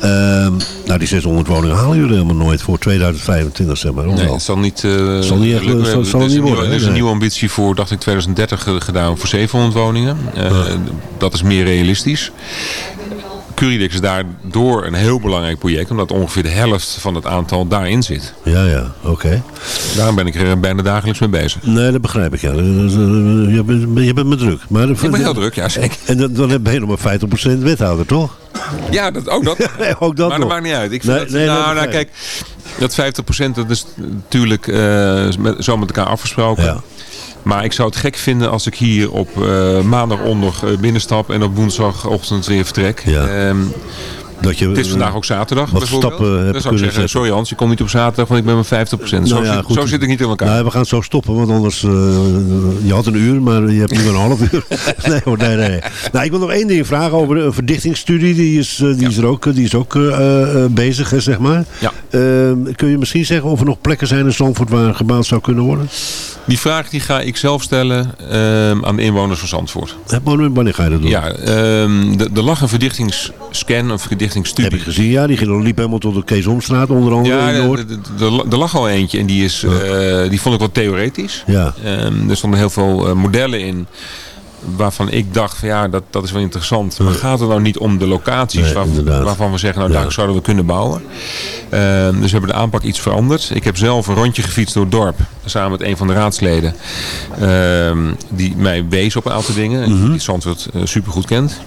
Ehm, nou, die 600 woningen halen jullie helemaal nooit voor 2025, zeg maar. Nee, het zal niet, Zal niet echt- lukken. zal- zal er het is niet worden, nieuwe- Er is een nieuwe ambitie voor, dacht ik, 2030 ge- gedaan voor 700 woningen. Dat is meer realistisch. Curidex is daardoor een heel belangrijk project, omdat ongeveer de helft van het aantal daarin zit. Ja, ja, oké. Daarom ben ik er bijna dagelijks mee bezig. Nee, dat begrijp ik, ja. Is, eh, Je bent, je bent me druk. Maar, Ik ben heel druk, ja zeker. En dan, dan ben je nog maar 50% wethouder, toch? Ja, dat, ook dat. Nee, ook dat maar nog. dat maakt niet uit. Ik vind Nee, dat, nee, dat nou, nou, kijk, dat 50% dat is natuurlijk eh, met, zo met elkaar afgesproken. Ja. Maar ik zou het gek vinden als ik hier op eh, maandag onder eh, binnenstap en op woensdagochtend weer vertrek. Ja. Ehm, Dat je, het is vandaag ook zaterdag wat stappen hebben Dan zou ik kunnen zeggen, zetten. sorry Hans, je komt niet op zaterdag, want ik ben met 50%. zo, Nou ja, zit, goed. zo zit ik niet in elkaar. Nou, we gaan zo stoppen, want anders... eh, je had een uur, maar je hebt nu een half uur. nee hoor, nee, nee. Nou, ik wil nog één ding vragen over een verdichtingsstudie. Die is, eh, die is er ook, die is ook eh, eh, bezig, zeg maar. Ja. Ehm, kun je misschien zeggen of er nog plekken zijn in Zandvoort waar gebouwd zou kunnen worden? Die vraag die ga ik zelf stellen ehm, aan de inwoners van Zandvoort. Eh, Wanneer wanneer ga je dat doen? Ja, ehm, de- er lag een verdichtingsstudie scan, een verdichtingsstudie. Heb ik gezien, ja. Die ging- liep helemaal tot de Kees Omstraat, onder andere Ja, er- lag al eentje en die, is, eh, die vond ik wat theoretisch. Ja. Ehm, er stonden heel veel eh, modellen in waarvan ik dacht van ja, dat, dat is wel interessant. Maar gaat het nou niet om de locaties Nee, waar- waarvan we zeggen, nou Ja. daar zouden we kunnen bouwen. Ehm, dus we hebben de aanpak iets veranderd. Ik heb zelf een rondje gefietst door het dorp. Samen met een van de raadsleden. ehm, die mij wees op een aantal dingen. Mhm. Die Zandvoort uh, supergoed kent.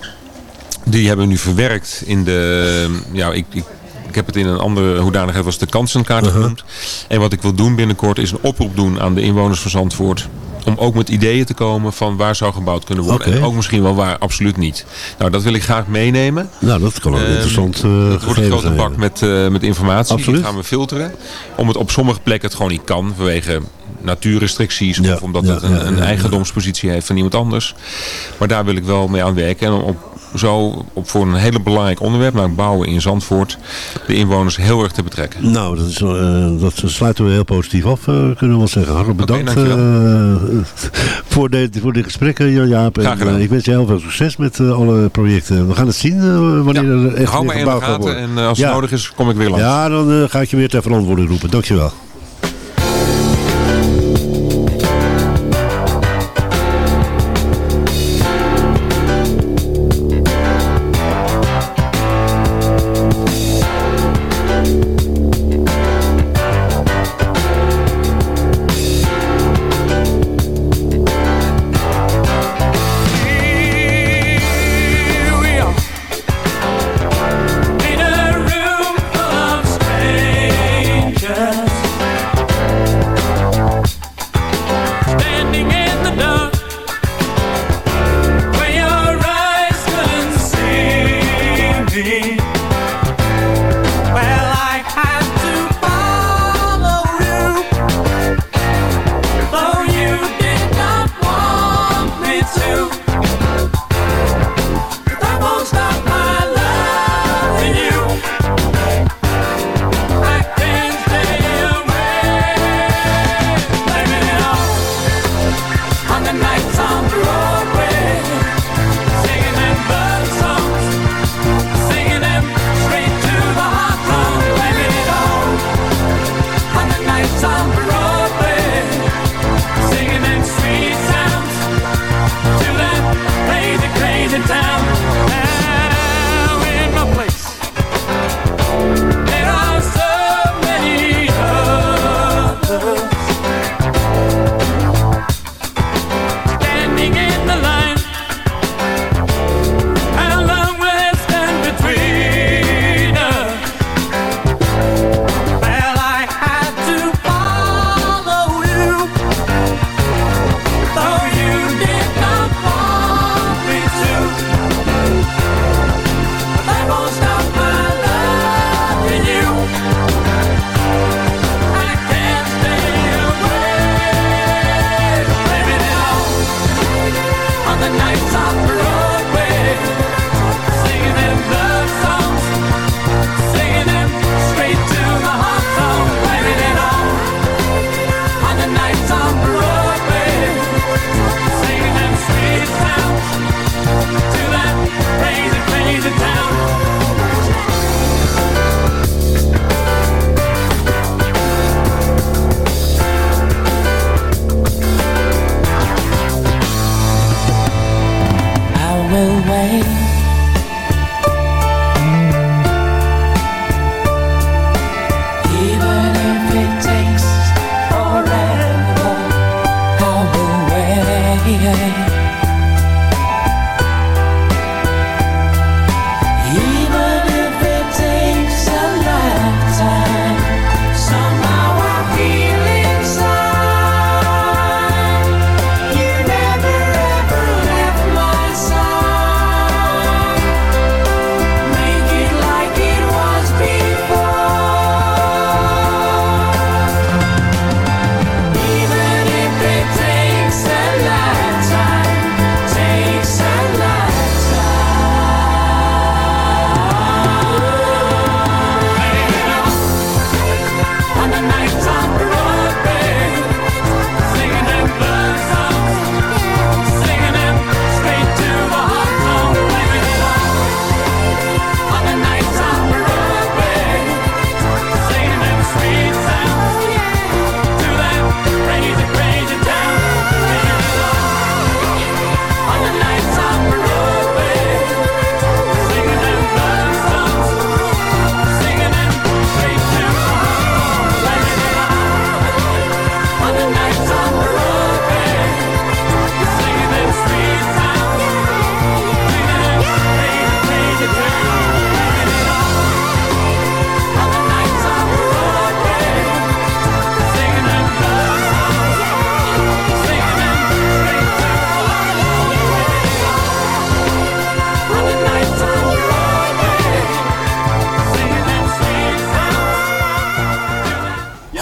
Die hebben we nu verwerkt in de... Ja, ik, ik, ik heb het in een andere hoedanigheid was de kansenkaart Uh-huh. genoemd. En wat ik wil doen binnenkort is een oproep doen aan de inwoners van Zandvoort. Om ook met ideeën te komen van waar zou gebouwd kunnen worden. En ook misschien wel waar absoluut niet. Nou, dat wil ik graag meenemen. Nou, dat kan ook een Ehm, interessant eh Het wordt een grote bak met, eh, met informatie. Absoluut. Die gaan we filteren. Om het op sommige plekken het gewoon niet kan. Vanwege natuurrestricties. Ja, Of omdat ja, het een, ja, eigendomspositie heeft van iemand anders. Maar daar wil ik wel mee aan werken. En op, zo op voor een hele belangrijk onderwerp. Namelijk bouwen in Zandvoort. De inwoners heel erg te betrekken. Nou, dat, is, eh, dat sluiten we heel positief af, eh, kunnen we wel zeggen. Hartelijk bedankt eh, voor, de, voor de gesprekken. En, Graag gedaan. eh, ik wens je heel veel succes met alle projecten. We gaan het zien wanneer er echt Hou weer maar gebouwd gaat worden. En als het nodig is, kom ik weer langs. Ja, dan ga ik je weer ter verantwoording roepen. Dankjewel.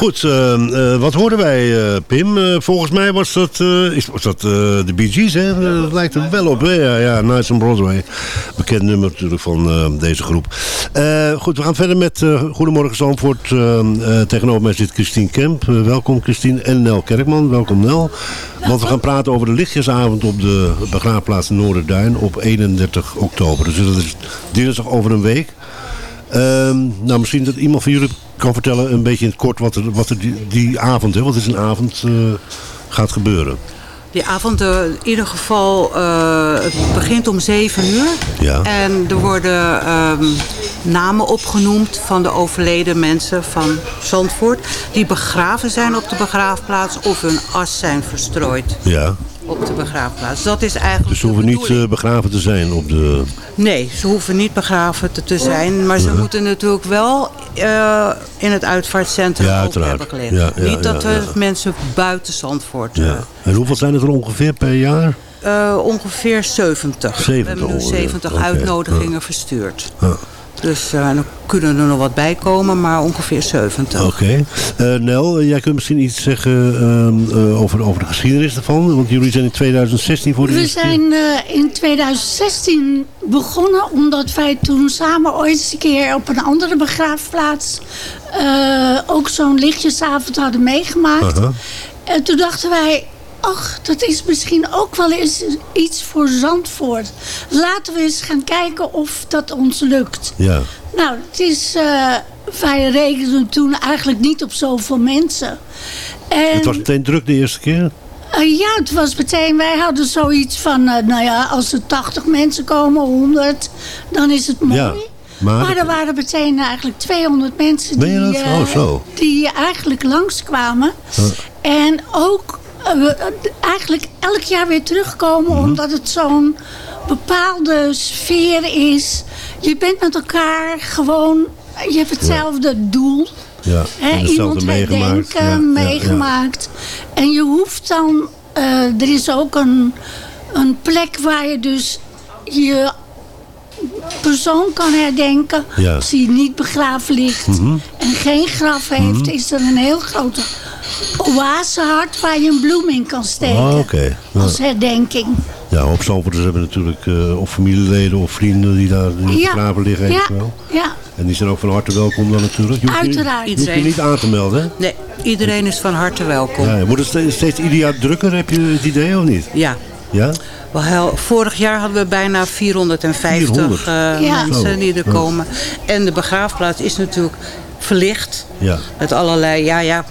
Goed, eh, eh, wat hoorden wij, eh, Pim? Volgens mij was dat, is, was dat de Bee Gees, hè? dat lijkt er wel op. hè? Ja, Nights on Broadway. Bekend nummer natuurlijk van deze groep. Goed, we gaan verder met Goedemorgen Zandvoort. Tegenover mij zit Christine Kemp. Welkom Christine. En Nel Kerkman. Welkom Nel. Want we gaan praten over de lichtjesavond op de begraafplaats Noorderduin op 31 oktober. Dus dat is dinsdag over een week. Ehm, nou, misschien dat iemand van jullie kan vertellen een beetje in het kort wat er, wat er die, die avond, hè, wat is een avond, eh, gaat gebeuren. Die avond, eh, in ieder geval, eh, het begint om 7 uur. Ja. En er worden ehm, namen opgenoemd van de overleden mensen van Zandvoort. Die begraven zijn op de begraafplaats of hun as zijn verstrooid Ja, op de begraafplaats. Dat is eigenlijk dus ze hoeven niet eh, begraven te zijn op de... Nee, ze hoeven niet begraven te, te zijn. Maar ze moeten natuurlijk wel eh, in het uitvaartcentrum Ja, hebben gelegen. Ja, niet dat er ja. mensen buiten Zandvoort... Ja. En hoeveel zijn het er ongeveer per jaar? Ongeveer 70. 70 We hebben nu ongeveer. 70 Oké, uitnodigingen verstuurd. Ja. Dus uh, er kunnen er nog wat bij komen, maar ongeveer 70. Oké. Eh, Nel, jij kunt misschien iets zeggen ehm, eh, over, over de geschiedenis ervan. Want jullie zijn in 2016 voor de We eerste keer- zijn eh, in 2016 begonnen omdat wij toen samen ooit eens een keer op een andere begraafplaats eh, ook zo'n lichtjesavond hadden meegemaakt. En toen dachten wij, ach, dat is misschien ook wel eens iets voor Zandvoort. Laten we eens gaan kijken of dat ons lukt. Ja. Nou, het is, eh, wij rekenden toen eigenlijk niet op zoveel mensen. En, Het was meteen druk de eerste keer. eh, ja, het was meteen, wij hadden zoiets van, eh, nou ja, als er 80 mensen komen, 100, dan is het mooi. Ja, maar- maar er waren meteen eigenlijk 200 mensen die, Oh, die eigenlijk langskwamen. En ook eigenlijk elk jaar weer terugkomen, Mhm. omdat het zo'n bepaalde sfeer is. Je bent met elkaar gewoon, je hebt hetzelfde doel. Ja. Hè, en iemand meegemaakt. herdenken, Ja, meegemaakt. En je hoeft dan... eh, er is ook een, een plek waar je dus je persoon kan herdenken. Als hij niet begraven ligt Mhm. en geen graf heeft... is er een heel grote oasehart waar je een bloem in kan steken. Ah, oké. Ja. Als herdenking. Ja, op Zandvoorters hebben natuurlijk eh, of familieleden of vrienden die daar die Ja. begraven liggen. Ja. Ja, En die zijn ook van harte welkom dan natuurlijk. Je je- Uiteraard. Je hoeft je Iedereen. niet aan te melden, hè? Nee, iedereen is van harte welkom. Ja, wordt het steeds, steeds ieder jaar drukker, heb je het idee of niet? Ja. Ja? Vorig jaar hadden we bijna 450 400. eh, Ja. mensen die er Ja. komen. En de begraafplaats is natuurlijk verlicht. Ja. Met allerlei, ja, ja,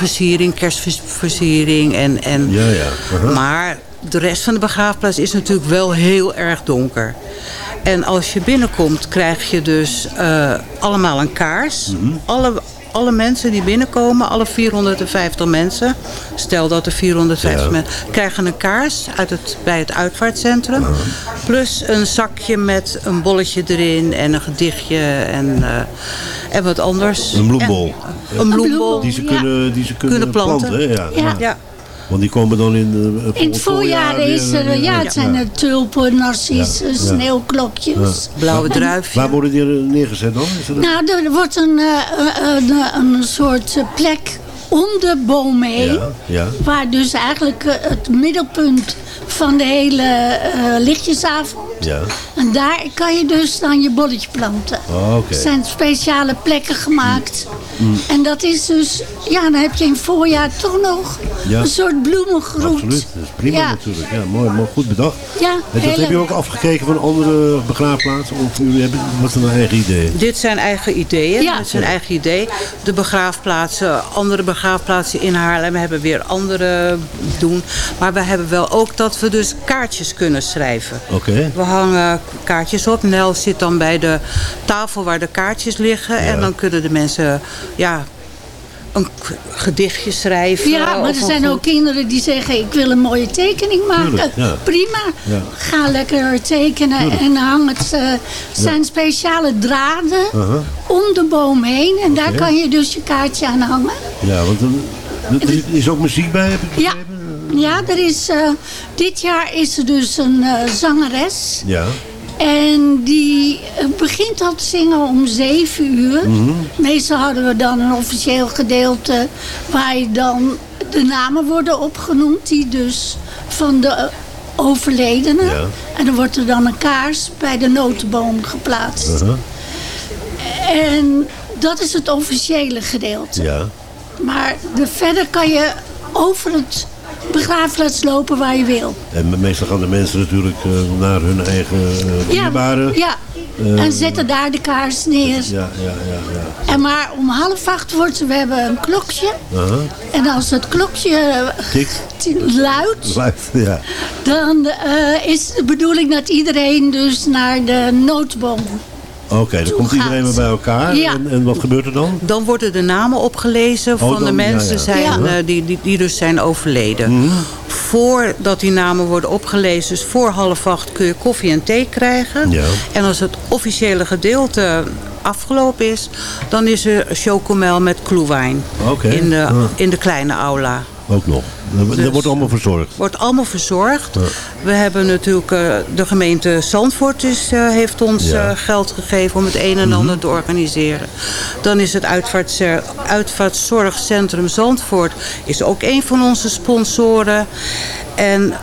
versiering, kerstversiering en... en Ja, ja. Aha. Maar de rest van de begraafplaats is natuurlijk wel heel erg donker. En als je binnenkomt krijg je dus eh, allemaal een kaars. Mhm. Alle, alle mensen die binnenkomen, alle 450 mensen... stel dat er 450 Ja. mensen... krijgen een kaars uit het, bij het uitvaartcentrum. Plus een zakje met een bolletje erin en een gedichtje en, eh, en wat anders. Een bloembol. En- een bloembol. Die ze Ja. kunnen, die ze kunnen, Kunnen planten. planten. hè? ja. Ja. Ja. Want die komen dan in, eh, in het voorjaar weer, is er, eh, ja, het zijn er tulpen, narcissen, Ja. Ja. sneeuwklokjes. Blauwe druifje. Waar worden die er neergezet dan? Is er Nou, er wordt een, eh, een, een, een soort eh, plek om de boom heen. Ja, ja. Waar dus eigenlijk eh, het middelpunt van de hele eh, lichtjesavond. Ja. En daar kan je dus dan je bolletje planten. Oh, oké. Er zijn speciale plekken gemaakt. Mm. En dat is dus, ja, dan heb je in voorjaar toch nog Ja. een soort bloemengroet. Absoluut, dat is prima Ja. natuurlijk. Ja, mooi, mooi, goed bedacht. Ja, En dat heb je ook afgekeken van andere begraafplaatsen? Of jullie hebben, wat een eigen idee? Dit zijn eigen ideeën. Ja. Dit zijn eigen idee. De begraafplaatsen, andere begraafplaatsen in Haarlem hebben weer andere doen. Maar we hebben wel ook dat we dus kaartjes kunnen schrijven. Oké. We hangen kaartjes op. Nel zit dan bij de tafel waar de kaartjes liggen. En dan kunnen de mensen ja, een gedichtje schrijven. Ja, maar er zijn goed- ook kinderen die zeggen... ik wil een mooie tekening maken. Tuurlijk, ja. Prima. Ja. Ga lekker tekenen en hang het. eh, Het zijn speciale draden om de boom heen. En daar kan je dus je kaartje aan hangen. Ja, want er, er is ook muziek bij, heb ik Ja, begrepen? ja er is, eh, dit jaar is er dus een eh, zangeres. Ja. En die eh, begint al te zingen om zeven uur. Mhm. Meestal hadden we dan een officieel gedeelte waar je dan de namen worden opgenoemd. Die dus van de eh, overledenen. Ja. En dan wordt er dan een kaars bij de notenboom geplaatst. Uh-huh. En dat is het officiële gedeelte. Ja. Maar de, verder kan je over het begraafplaats lopen waar je wil. En me- meestal gaan de mensen natuurlijk eh, naar hun eigen uh, ja. Eh, en zetten daar de kaars neer. Ja, ja, ja, ja. En maar om half acht wordt, we hebben een klokje. Aha. En als het klokje Tikt. luidt, ja. dan is de bedoeling dat iedereen dus naar de noodboom. Oké, dan komt iedereen weer bij elkaar. Ja. En, en wat gebeurt er dan? Dan worden de namen opgelezen Oh, van de mensen ja, ja. Zijn, eh, die, die, die dus zijn overleden. Mhm. Voordat die namen worden opgelezen, dus voor half acht kun je koffie en thee krijgen. Ja. En als het officiële gedeelte afgelopen is, dan is er chocomel met kloewijn. Oké. In, de, Ja. in de kleine aula. Ook nog. Dat, Dus- wordt allemaal verzorgd. Wordt allemaal verzorgd. Ja. We hebben natuurlijk, eh, de gemeente Zandvoort is, eh, heeft ons Ja. Mhm. eh, geld gegeven om het een en ander te organiseren. Dan is het uitvaartzorgcentrum Zandvoort is ook een van onze sponsoren. En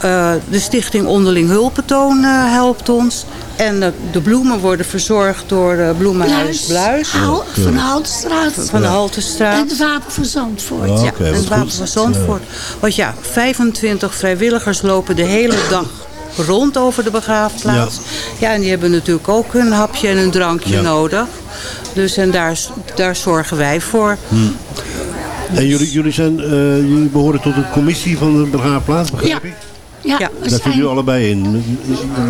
de stichting Onderling Hulpentoon helpt ons. En eh, de bloemen worden verzorgd door uh, Bloemenhuis Bluis. Van de Haltestraat. Van de Haltestraat. En het Wapen van Zandvoort. Oh, Ja, en het Wapen van Zandvoort. Want ja, 25 vrijwilligers lopen de hele dag rond over de begraafplaats. Ja, en die hebben natuurlijk ook een hapje en een drankje Ja. nodig. Dus en daar, daar zorgen wij voor. En jullie, jullie, zijn, eh, jullie behoren tot de commissie van de begraafplaats, begrijp Ja. ik? Ja, Ja, we Daar zitten zijn- jullie allebei in.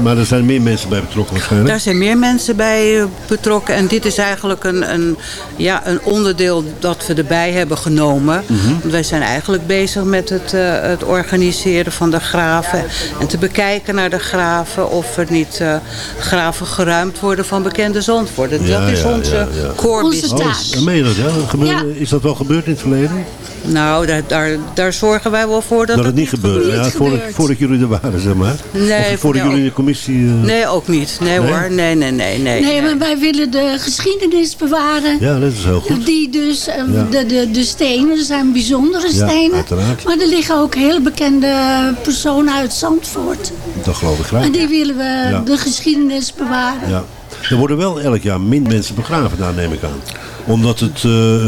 Maar er zijn meer mensen bij betrokken waarschijnlijk. Daar zijn meer mensen bij eh, betrokken. En dit is eigenlijk een, een, ja, een onderdeel dat we erbij hebben genomen. Mhm. Want wij zijn eigenlijk bezig met het, eh, het organiseren van de graven. En te bekijken naar de graven of er niet eh, graven geruimd worden van bekende zandwoorden. Ja, dat is ja, onze ja, ja. core Onze business. taak. Oh, meen je dat, ja? Gebeurde- Ja. Is dat wel gebeurd in het verleden? Nou, daar, daar, daar zorgen wij wel voor dat, Dat het niet gebeurde. Niet Ja, voordat, gebeurt. voordat jullie er waren, zeg maar. Nee, of voordat ja, jullie in de commissie... eh, Nee, ook niet. Nee, Nee? hoor. Nee, nee, nee. Nee, Nee, maar wij willen de geschiedenis bewaren. Ja, dat is heel goed. Die dus, eh, Ja. de, de, de stenen, er zijn bijzondere Ja, stenen. uiteraard. Maar er liggen ook heel bekende personen uit Zandvoort. Dat geloof ik graag. En die willen we Ja. de geschiedenis bewaren. Ja. Er worden wel elk jaar minder mensen begraven, daar neem ik aan. Omdat het... eh, eh,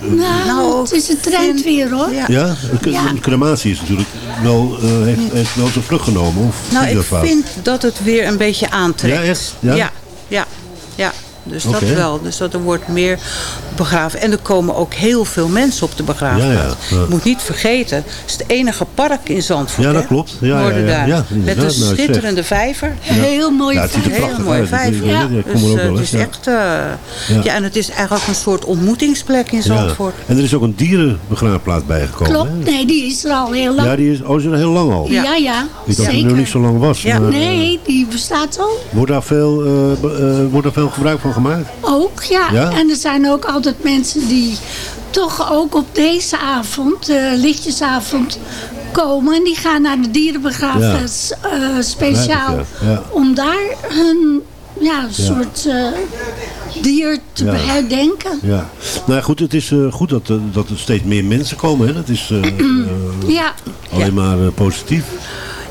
Nou, Nou, het is een trend weer hoor. Ja. ja, de Ja. crematie is natuurlijk wel, eh, heeft, heeft wel zijn vlucht genomen. Of Nou, ik vind dat het weer een beetje aantrekt. Ja, echt? Ja? Ja, ja, ja. Dus dat wel. Dus dat er wordt meer begraven. En er komen ook heel veel mensen op de begraafplaats. Ja, ja, ja. Je moet niet vergeten, het is het enige park in Zandvoort. Ja, dat hè? klopt. Ja, ja, ja. Noorderduin. Ja, Met een nou, schitterende vijver. Heel mooi. Ja, het ziet er vijf. Hele prachtig mooie vijver. Ja. ik kom Dus ook eh, wel het is echt... eh, Ja. ja. en het is eigenlijk een soort ontmoetingspek in Ja. Zandvoort. En er is ook een dierenbegraafplaats bijgekomen. Klopt, hè? nee, die is er al heel lang. Ja, die is, oh, is er heel lang al. Ja, ja, Ik dacht dat het zeker. nog niet zo lang was. Ja. maar, eh, Nee, die bestaat al. Wordt daar, veel, eh, eh, wordt daar veel gebruik van gemaakt? Ook, ja. Ja? En er zijn ook altijd mensen die toch ook op deze avond, de lichtjesavond, komen. En die gaan naar de dierenbegrafenis eh, speciaal. Ja. Om daar hun ja, soort eh, dier te Ja. herdenken. Ja. Nou ja, goed, het is goed dat, dat er steeds meer mensen komen. Hè? Dat is Ja. alleen maar positief.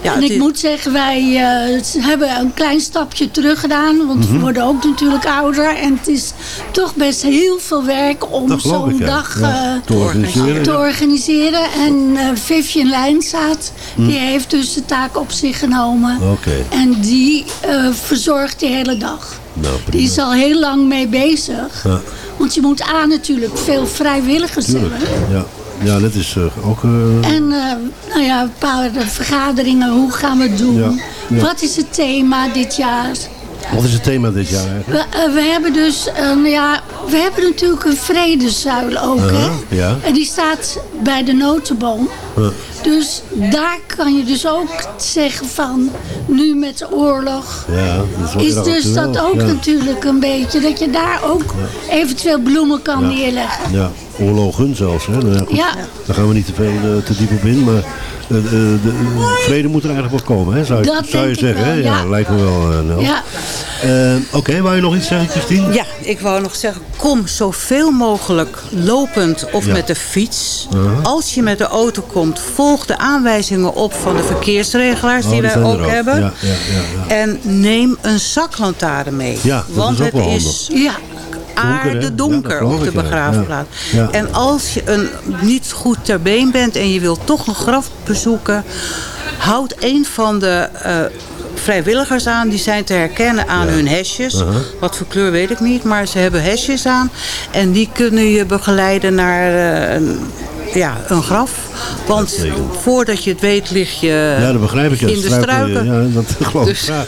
Ja, en ik is- moet zeggen, wij eh, hebben een klein stapje terug gedaan. Want Mhm. we worden ook natuurlijk ouder. En het is toch best heel veel werk om zo'n ja. dag Ja, eh, te organiseren. te organiseren. En eh Vivian Lijnzaad, die heeft dus de taak op zich genomen. En die verzorgt de hele dag. Nou, Die is al heel lang mee bezig. Want je moet aan natuurlijk veel vrijwilligers tuurlijk. hebben. Ja. dat is eh, ook... eh, En eh, nou ja, een paar vergaderingen, hoe gaan we het doen? Wat is het thema dit jaar? wat is het thema dit jaar eigenlijk? We, we hebben dus, een, ja, we hebben natuurlijk een vredezuil ook, hè? Uh-huh, ja. En die staat bij de notenboom. Ja. Dus daar kan je dus ook zeggen van, nu met de oorlog... Ja, dat is dus dat ook ja. natuurlijk een beetje, dat je daar ook eventueel bloemen kan neerleggen. Ja, oorlogen zelfs. Hè. Nou goed. Daar gaan we niet te veel eh, te diep op in. Maar eh, eh, de eh, vrede moet er eigenlijk wel komen, hè, zou, je- Dat zou je zeggen. wel, ja. ja. lijkt me wel. Ja, Oké, wou je nog iets zeggen, Christine? Ja, ik wou nog zeggen, kom zoveel mogelijk lopend of Ja. met de fiets. Uh-huh. Als je met de auto komt, volg de aanwijzingen op van de verkeersregelaars Oh, die wij ook hebben. Ja, ja, ja, ja. En neem een zaklantaarn mee. Ja, dat Want is ook het is Ja? Aarde donker op de begraafplaats. En als je een, niet goed ter been bent en je wilt toch een graf bezoeken... houd een van de eh, vrijwilligers aan. Die zijn te herkennen aan hun hesjes. Uh-huh. Wat voor kleur weet ik niet, maar ze hebben hesjes aan. En die kunnen je begeleiden naar eh, ja, een graf. Want voordat je het weet lig je Ja, dat begrijp ik. in de struiken. Ja, dat geloof ik Dus- graag.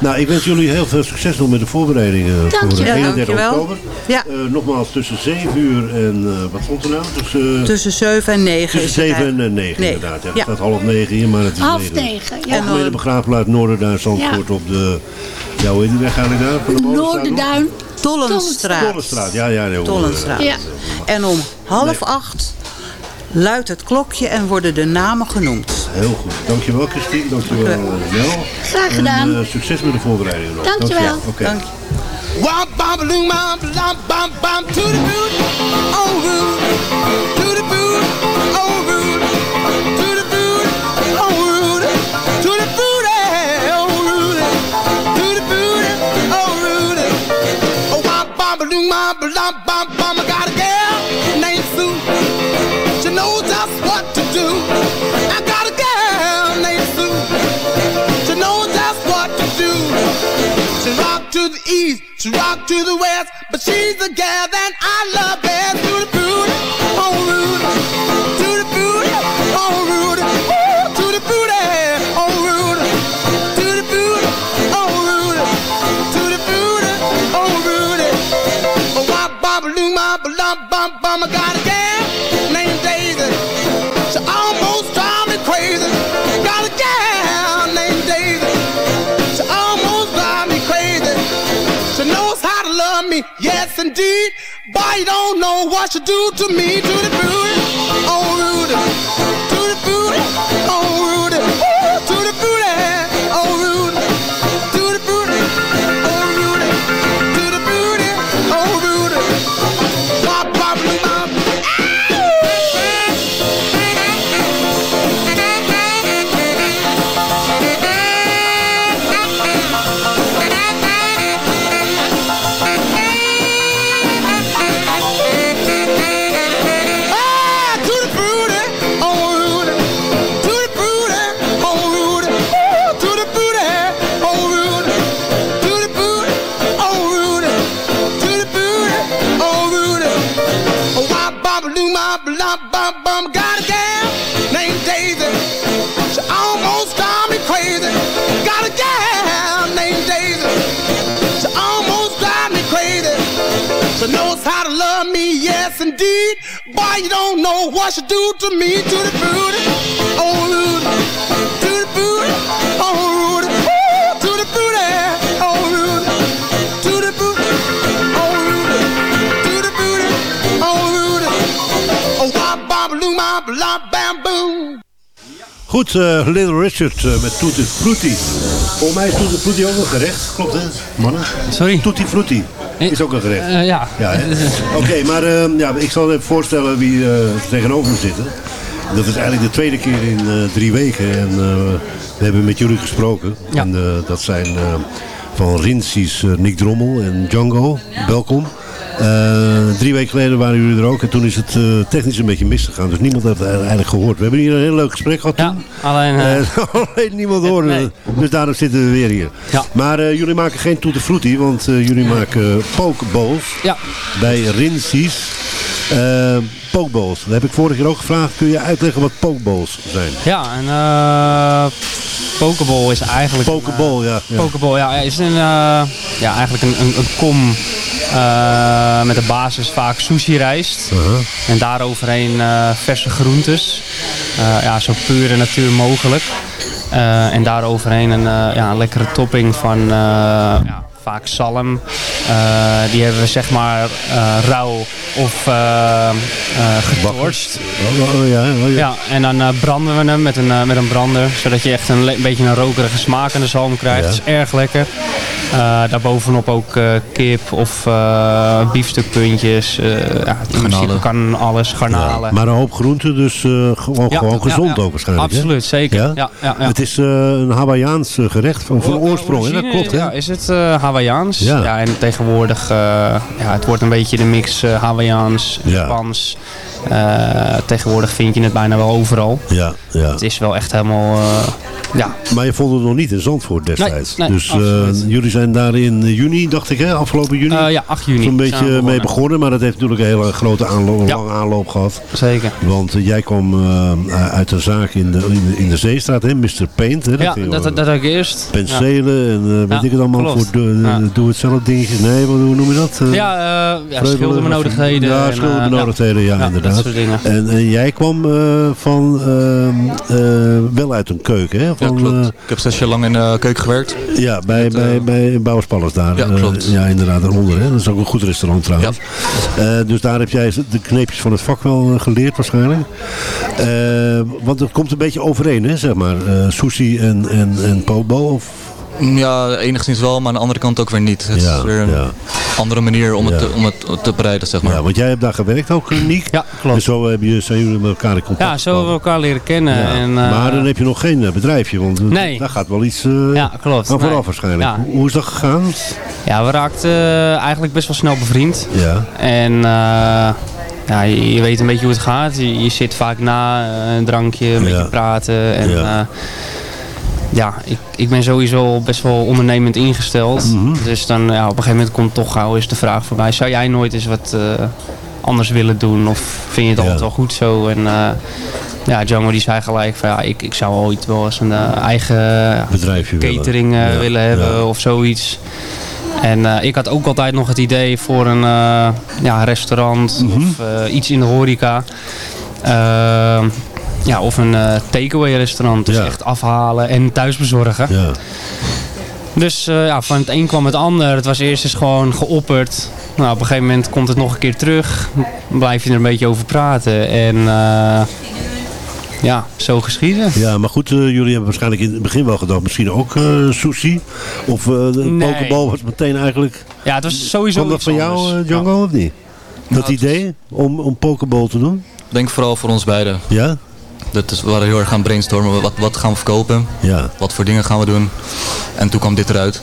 Nou, ik wens jullie heel veel succes nog met de voorbereidingen voor Dankjewel. 31 Dankjewel. oktober. Ja. Eh, nogmaals, tussen 7 uur en eh, wat stond er nou? Tussen, Tussen 7 en 9 tussen is het 7 en eigenlijk. 9 Nee. inderdaad. Ja. Ja. Het staat half 9 hier, maar het is half 9. negen. En Ja. dan- Algemene begraafplaats Noorderduin Zandvoort op de... Ja, hoe heet die weg eigenlijk daar? Van de? Noorderduin. Tollenstraat. Tollenstraat, ja, ja. Nee, Tollenstraat. Ja. En om half acht luidt het klokje en worden de namen genoemd. Heel goed. Dankjewel Christine, dankjewel Mel. Graag gedaan. En, eh, succes met de voorbereidingen nog. Dankjewel. Oké. Dank je. She rock to the west, but she's the gal that I love best. Indeed. But you don't know what she do to me, to the booty, oh knows how to love me, yes indeed. Boy, you don't know what she do to me, to the booty, oh Rudy, to the booty, oh Rudy, Ooh, to the booty, oh Rudy, to the booty, oh Rudy, to the booty, oh Rudy, oh wop, bop, loo, bop, lop, bam, boom. Goed, eh, Little Richard eh, met Tutti Frutti. Volgens mij is Tutti Frutti ook een gerecht. Klopt hè, mannen? Sorry? Tutti Frutti is ook een gerecht. Eh, ja. Ja? Oké, maar eh, ja, ik zal even voorstellen wie eh, tegenover me zitten. Dat is eigenlijk de tweede keer in eh, drie weken. En eh, we hebben met jullie gesproken. Ja. En eh, dat zijn eh, van Rinsies eh, Nick Drommel en Django. Welkom. Eh, drie weken geleden waren jullie er ook. En toen is het eh, technisch een beetje misgegaan. Dus niemand heeft het eigenlijk gehoord. We hebben hier een heel leuk gesprek gehad Ja, toen. alleen... eh, alleen niemand hoorde. Nee. Dus daarom zitten we weer hier. Ja. Maar jullie maken geen tutti frutti, want jullie maken uh, pokeballs ja, bij Rinsies. Eh pokeballs. Dat heb ik vorige keer ook gevraagd. Kun je uitleggen wat pokeballs zijn? ja, en Pokeball is eigenlijk... een, Pokeball, ja. eh, ja. Pokeball, ja, is een, eh, ja, eigenlijk een, een, een kom eh, met de basis vaak sushi rijst. Uh-huh. En daaroverheen verse groentes. Ja, zo pure natuur mogelijk. En daaroverheen een, ja, een lekkere topping van ja, vaak zalm die hebben we zeg maar eh, rauw of eh eh, getorst. Oh, oh, ja, oh, ja. Ja, en dan eh, branden we hem met een, eh, met een brander. Zodat je echt een, een beetje een rokerige smaak aan de zalm krijgt. Ja. Dat is erg lekker. Eh, daarbovenop ook eh, kip of eh biefstukpuntjes. eh ja, principe kan alles, garnalen. Maar een hoop groenten, dus eh, gewoon, Ja, gewoon gezond ja. ook waarschijnlijk. hè? Absoluut, zeker. Ja? Ja, ja, ja. Het is eh, een Hawaiiaans eh, gerecht van, van oorsprong, hè? dat klopt hè? Ja, is het eh Hawaïaans? Ja. En tegenwoordig, eh, ja, het wordt een beetje de mix eh Hawaïaans, Ja. Japans. Eh, tegenwoordig vind je het bijna wel overal. Ja, ja. Het is wel echt helemaal, ja. Maar je vond het nog niet in Zandvoort destijds. Nee, nee, dus eh, jullie zijn daar in juni, dacht ik, hè? afgelopen juni. Eh, ja, 8 juni Zo'n beetje mee begonnen. maar dat heeft natuurlijk een hele grote aanloop, Ja. lange aanloop gehad. Zeker. Want eh, jij kwam eh, uit een zaak in de, in de, in de Zeestraat, hè? Mr. Paint. Hè? Ja, dat, over dat, had ik eerst. Penselen en eh, weet Ja, ik het allemaal klopt. voor Ja. doe het zelf dingetjes. Nee, wat- hoe noem je dat? Eh, Ja, ja, uh, ja schilderbenodigdheden. Ja, en, eh, schilderbenodigdheden, ja, ja, inderdaad. Dat. En, en jij kwam eh, van, eh, wel uit een keuken, hè? Van, ja, klopt. eh, ik heb zes jaar lang in de keuken gewerkt. ja, bij, bij, bij Bouwers daar. Ja, Eh, klopt. ja, inderdaad, daaronder. Hè? Dat is ook een goed restaurant trouwens. Eh, dus daar heb jij de kneepjes van het vak wel eh, geleerd waarschijnlijk. Eh, want het komt een beetje overeen, hè, zeg maar. Eh, sushi en, en, en pobo. Of... Ja, enigszins wel, maar aan de andere kant ook weer niet. Het Ja, is weer een ja. Andere manier om, het, te, om het te bereiden, zeg maar. Ja, want jij hebt daar gewerkt ook, eh, Niek. Ja, klopt. En zo heb je, zijn jullie met elkaar in contact Ja, zo hebben we elkaar leren kennen. Ja. En, eh, maar dan heb je nog geen eh, bedrijfje, want eh, Nee. daar gaat wel iets eh Ja, klopt. aan vooraf Nee. waarschijnlijk. Ja. Hoe, is dat gegaan? Ja, we raakten eh, eigenlijk best wel snel bevriend. Ja. En eh, ja, je, je weet een beetje hoe het gaat. Je, je zit vaak na eh, een drankje, een beetje praten. En, Ja. ja. Ja, ik, ik ben sowieso best wel ondernemend ingesteld. Mhm. Dus dan ja, op een gegeven moment komt toch gauw eens de vraag voorbij. Zou jij nooit eens wat eh, anders willen doen? Of vind je het altijd wel goed zo? En eh, ja, Django die zei gelijk van ja, ik, ik zou ooit wel eens een eh, eigen Bedrijfje willen. catering Ja, willen hebben of zoiets. En ik had ook altijd nog het idee voor een ja, restaurant Mhm. of iets in de horeca. Ja, of een eh, takeaway restaurant. Dus Ja. echt afhalen en thuis bezorgen. Ja. Dus eh, ja, van het een kwam het ander. Het was eerst eens gewoon geopperd. Nou, op een gegeven moment komt het nog een keer terug. Blijf je er een beetje over praten. En eh, ja, zo geschieden. Ja, maar goed, jullie hebben waarschijnlijk in het begin wel gedacht, misschien ook eh, sushi. Of eh, de Nee. pokeball was meteen eigenlijk... Ja, het was sowieso Kwam dat iets van jou, Django, of niet? Dat idee om, om pokeball te doen? Denk vooral voor ons beiden. Ja? Dat is, we waren heel erg gaan brainstormen. Wat, wat gaan we verkopen? Ja. Wat voor dingen gaan we doen? En toen kwam dit eruit.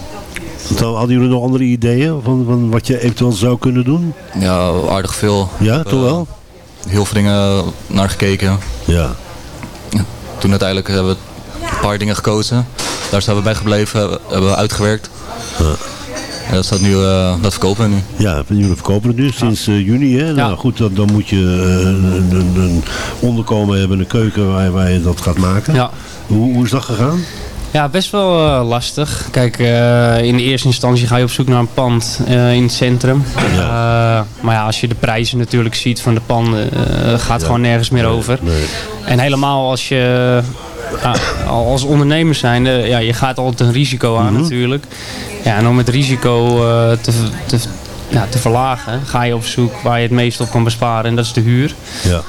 Dan hadden jullie nog andere ideeën van, van wat je eventueel zou kunnen doen? Ja, aardig veel. Ja, Eh, toch wel? Heel veel dingen naar gekeken. Ja. Toen uiteindelijk hebben we een paar dingen gekozen. Daar zijn we bij gebleven, hebben- hebben we uitgewerkt. En dat, staat nu, eh, dat verkopen we nu. Ja, jullie verkopen het nu sinds eh, juni. Hè? Nou goed, dan, dan moet je eh, een, een, een onderkomen hebben, een keuken waar, waar je dat gaat maken. Ja. Hoe, hoe is dat gegaan? Ja, best wel lastig. Kijk, in de eerste instantie ga je op zoek naar een pand in het centrum. Maar ja, als je de prijzen natuurlijk ziet van de panden, gaat gewoon nergens meer over. En helemaal als je als ondernemer zijn, ja, je gaat altijd een risico aan Mhm. natuurlijk. Ja, en om het risico eh, te, te, ja, te verlagen, ga je op zoek waar je het meest op kan besparen. En dat is de huur. Ja.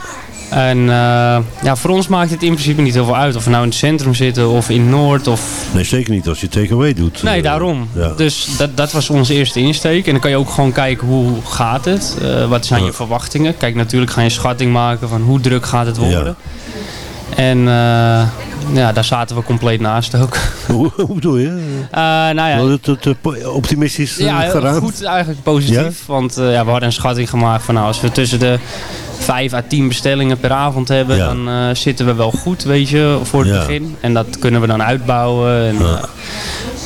En eh, ja, voor ons maakt het in principe niet heel veel uit of we nou in het centrum zitten of in Noord of Nee, zeker niet als je takeaway doet. Nee, Eh, daarom. Ja. Dus dat, dat was onze eerste insteek. En dan kan je ook gewoon kijken hoe gaat het? Wat zijn je verwachtingen? Kijk, natuurlijk ga je een schatting maken van hoe druk gaat het worden. En eh, ja, daar zaten we compleet naast ook. Hoe, hoe bedoel je? Eh, nou ja, het, eh, optimistisch eh, ja, geraakt? goed eigenlijk positief. Want eh, ja, we hadden een schatting gemaakt van nou, als we tussen de 5 à 10 bestellingen per avond hebben, Ja. dan eh, zitten we wel goed, weet je, voor het begin. En dat kunnen we dan uitbouwen. En, eh,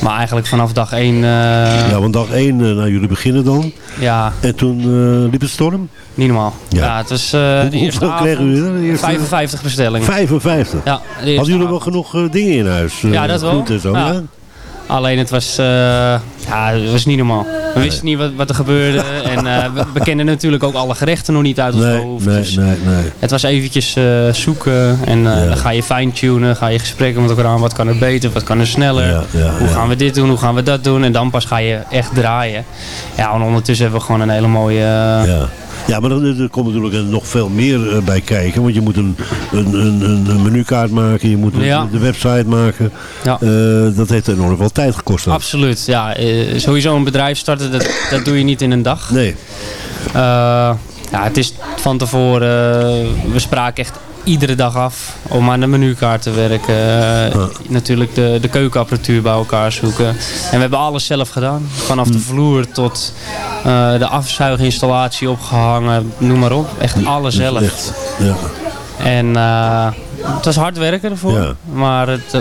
maar eigenlijk vanaf dag 1... Ja, want dag 1, nou jullie beginnen dan. Ja. En toen eh, liep het storm? Niet normaal. Ja. Ja, het was eh de eerste hoeveel kregen avond, jullie? De eerste- 55 bestellingen. 55? Ja, Hadden jullie wel avond. genoeg eh, dingen in huis? eh, Ja, dat wel. en zo, Ja. Alleen het was, eh, ja, het was niet normaal. We wisten niet wat, wat er gebeurde. En eh, we, we kenden natuurlijk ook alle gerechten nog niet uit ons Nee, hoofd. nee, dus nee, nee. Het was eventjes eh, zoeken. En dan ga je fine-tunen. Ga je gesprekken met elkaar aan. Wat kan er beter? Wat kan er sneller? Ja, ja, hoe gaan we dit doen? Hoe gaan we dat doen? En dan pas ga je echt draaien. Ja, en ondertussen hebben we gewoon een hele mooie... Ja. Maar er, er komt natuurlijk nog veel meer eh, bij kijken. Want je moet een, een, een, een- menukaart maken, je moet een- Ja. de website maken. Ja. Eh, dat heeft enorm veel tijd gekost. Absoluut, ja. eh, sowieso een bedrijf starten, dat, dat doe je niet in een dag. Nee. ja, het is van tevoren, we spraken echt iedere dag af om aan de menukaart te werken. Eh, Natuurlijk de, de keukenapparatuur bij elkaar zoeken. En we hebben alles zelf gedaan. Vanaf de vloer tot eh, de afzuiginstallatie opgehangen, noem maar op. Echt alles zelf. Echt, ja. En eh, het was hard werken ervoor. Ja. Maar het,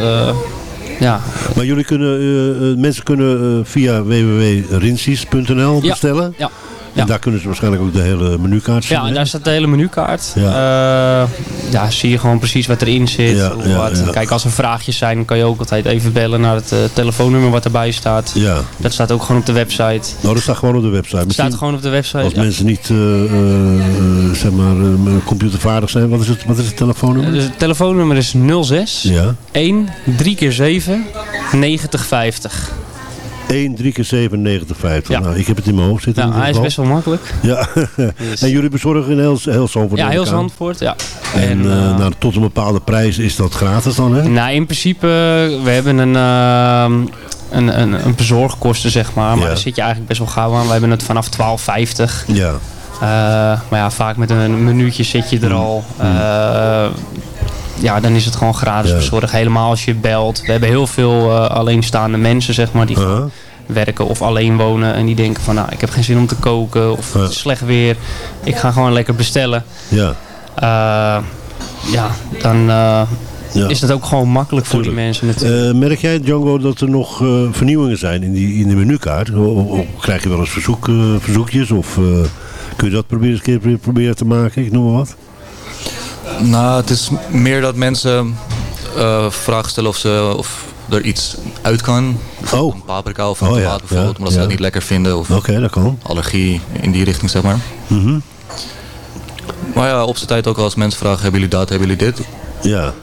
ja, Maar jullie kunnen, mensen kunnen via www.rinsies.nl Ja, bestellen. Ja, En daar kunnen ze waarschijnlijk ook de hele menukaart zien. Ja, en daar staat de hele menukaart. Ja. ja, zie je gewoon precies wat erin zit. Ja, wat. Kijk, als er vraagjes zijn, kan je ook altijd even bellen naar het eh, telefoonnummer wat erbij staat. Ja. Dat staat ook gewoon op de website. Nou, dat staat gewoon op de website. Misschien staat gewoon op de website. Als mensen niet eh, eh, eh, zeg maar, eh, computervaardig zijn, wat is het, wat is het telefoonnummer? Dus het telefoonnummer is 06 Ja. 1 3 keer 7 90 50. 1, 3 keer 7, 90, 50. Ja. Nou, ik heb het in mijn hoofd zitten. Ieder hij is best wel makkelijk. Ja. en jullie bezorgen in heel, heel Zandvoort? Ja, heel. Zandvoort, ja. En, En, eh, eh, nou, tot een bepaalde prijs is dat gratis dan, hè? Nou, in principe, we hebben een, ehm, een, een, een bezorgkosten, zeg maar. Maar Ja. daar zit je eigenlijk best wel gauw aan. We hebben het vanaf 12,50. Ja. Eh, maar ja, vaak met een minuutje zit je er Mm. al. Eh, ja, dan is het gewoon gratis Ja. bezorgd. Helemaal als je belt. We hebben heel veel eh, alleenstaande mensen, zeg maar, die werken of alleen wonen. En die denken van, nou, ik heb geen zin om te koken. Of het is slecht weer. Ik ga gewoon lekker bestellen. Ja. Eh, ja, dan eh, Ja. is het ook gewoon makkelijk voor die mensen natuurlijk. Merk jij, Django, dat er nog vernieuwingen zijn in, die, in de menukaart? Of, of krijg je wel eens verzoek, verzoekjes? Of kun je dat proberen, eens een keer proberen te maken? Ik noem maar wat. Nou, het is meer dat mensen eh, vragen stellen of, ze, of er iets uit kan. Oh. Een paprika of een Oh, ja, bijvoorbeeld, ja, omdat ze dat niet lekker vinden. Of Oké, dat kan. allergie in die richting, zeg maar. Mhm. Maar ja, op zijn tijd ook als mensen vragen, hebben jullie dat, hebben jullie dit? Ja.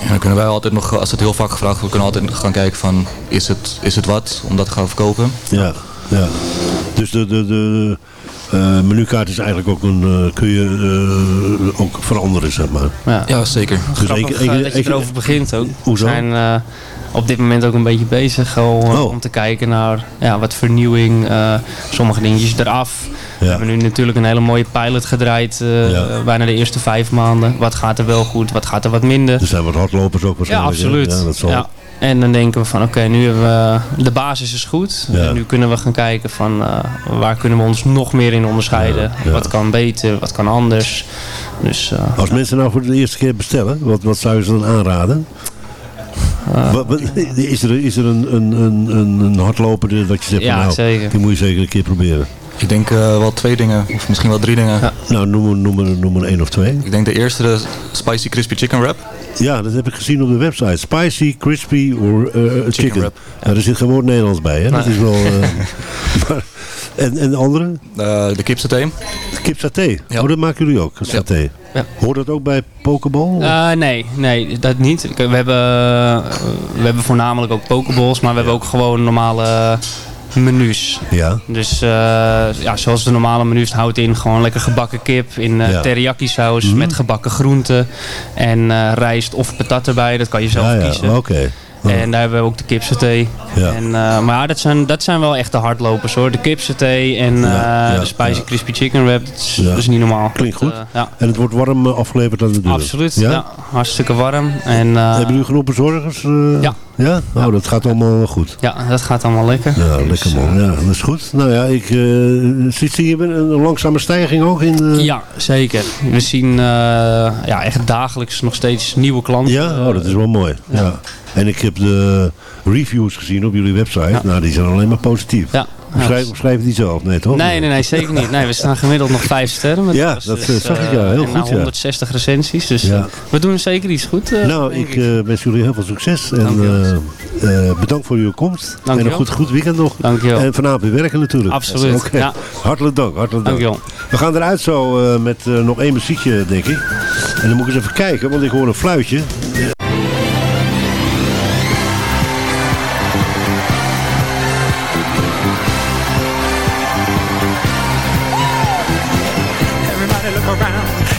En dan kunnen wij altijd nog, als het heel vaak gevraagd wordt, kunnen we altijd gaan kijken van, is het, is het wat om dat te gaan verkopen? Ja, ja. Dus de, de, de eh, menukaart is eigenlijk ook een, eh, kun je eh, ook veranderen, zeg maar. Ja, ja zeker. Dus Grappig ik- ik- dat je ik- erover begint ook. Hoezo? We zijn eh, op dit moment ook een beetje bezig al, Oh. om te kijken naar ja, wat vernieuwing. eh, sommige dingetjes eraf. We hebben nu natuurlijk een hele mooie pilot gedraaid. eh, Ja. Bijna de eerste vijf maanden. Wat gaat er wel goed, wat gaat er wat minder. Er zijn wat hardlopers ook Ja, waarschijnlijk. hè? absoluut. Ja, dat zal. En dan denken we van oké, nu hebben we de basis is goed. Ja. En nu kunnen we gaan kijken van eh, waar kunnen we ons nog meer in onderscheiden. ja. Wat kan beter, wat kan anders. Dus eh, Als mensen nou voor de eerste keer bestellen, wat, wat zou je ze dan aanraden? Eh. Wat- wat- is er, is er een, een, een, een een hardloper dat je zegt, Ja, van, nou, zeker. die moet je zeker een keer proberen? Ik denk eh, wel twee dingen, of misschien wel drie dingen. Nou, noem noem, noem er één of twee. Ik denk de eerste, de Spicy Crispy Chicken Wrap. Ja, dat heb ik gezien op de website. Spicy, crispy or eh, chicken. wrap. Ja, er zit geen woord Nederlands bij, hè? Dat is wel... eh, maar- en, en de andere? Eh, de kipsaté. Kip saté. Oh, dat maken jullie ook, saté. Ja. Hoort dat ook bij Pokeball? Eh, nee, nee, dat niet. We hebben, eh, we hebben voornamelijk ook pokeballs, maar we hebben ook gewoon normale menus. Ja. Dus eh, ja, zoals de normale menus houdt in gewoon lekker gebakken kip in Ja. teriyaki saus Mhm. met gebakken groenten en eh, rijst of patat erbij. Dat kan je zelf Ja, ja, kiezen. oké. En daar hebben we ook de kipsaté. Ja. En, eh, maar dat zijn, dat zijn wel echt de hardlopers hoor. De kipsaté en eh, ja, de spicy crispy chicken wrap. Dat is, Ja. dat is niet normaal. Klinkt goed. ja. En het wordt warm afgeleverd aan de deur? Absoluut, Ja? hartstikke warm. En, Hebben jullie genoeg bezorgers? eh? Ja. Ja? Oh, dat gaat allemaal goed. Ja, dat gaat allemaal lekker. Ja, Dus, lekker man. Ja, dat is goed. Nou ja, ik, zie, zie je een, langzame stijging ook in de... Ja, zeker. We zien ja, echt dagelijks nog steeds nieuwe klanten. Ja? Oh, dat is wel mooi. Ja. En ik heb de reviews gezien op jullie website. Nou, die zijn alleen maar positief. Ja, Schrijf, schrijf niet zelf, nee toch? Nee, nee, nee, zeker niet. Nee, we staan gemiddeld nog vijf sterren. met Ja, ons. dat, eh, zag ik, ja. Heel goed, nou ja. 160 recensies, dus Ja. eh, we doen zeker iets goed. eh, Nou, ik eh, wens jullie heel veel succes. En eh, eh, bedankt voor uw komst. En een goed, goed weekend nog. Dankjewel. En vanavond weer werken natuurlijk. Absoluut, ja. Hartelijk dank. Hartelijk dank. Dankjewel. We gaan eruit zo eh, met eh, nog één muziekje, denk ik. En dan moet ik eens even kijken, want ik hoor een fluitje.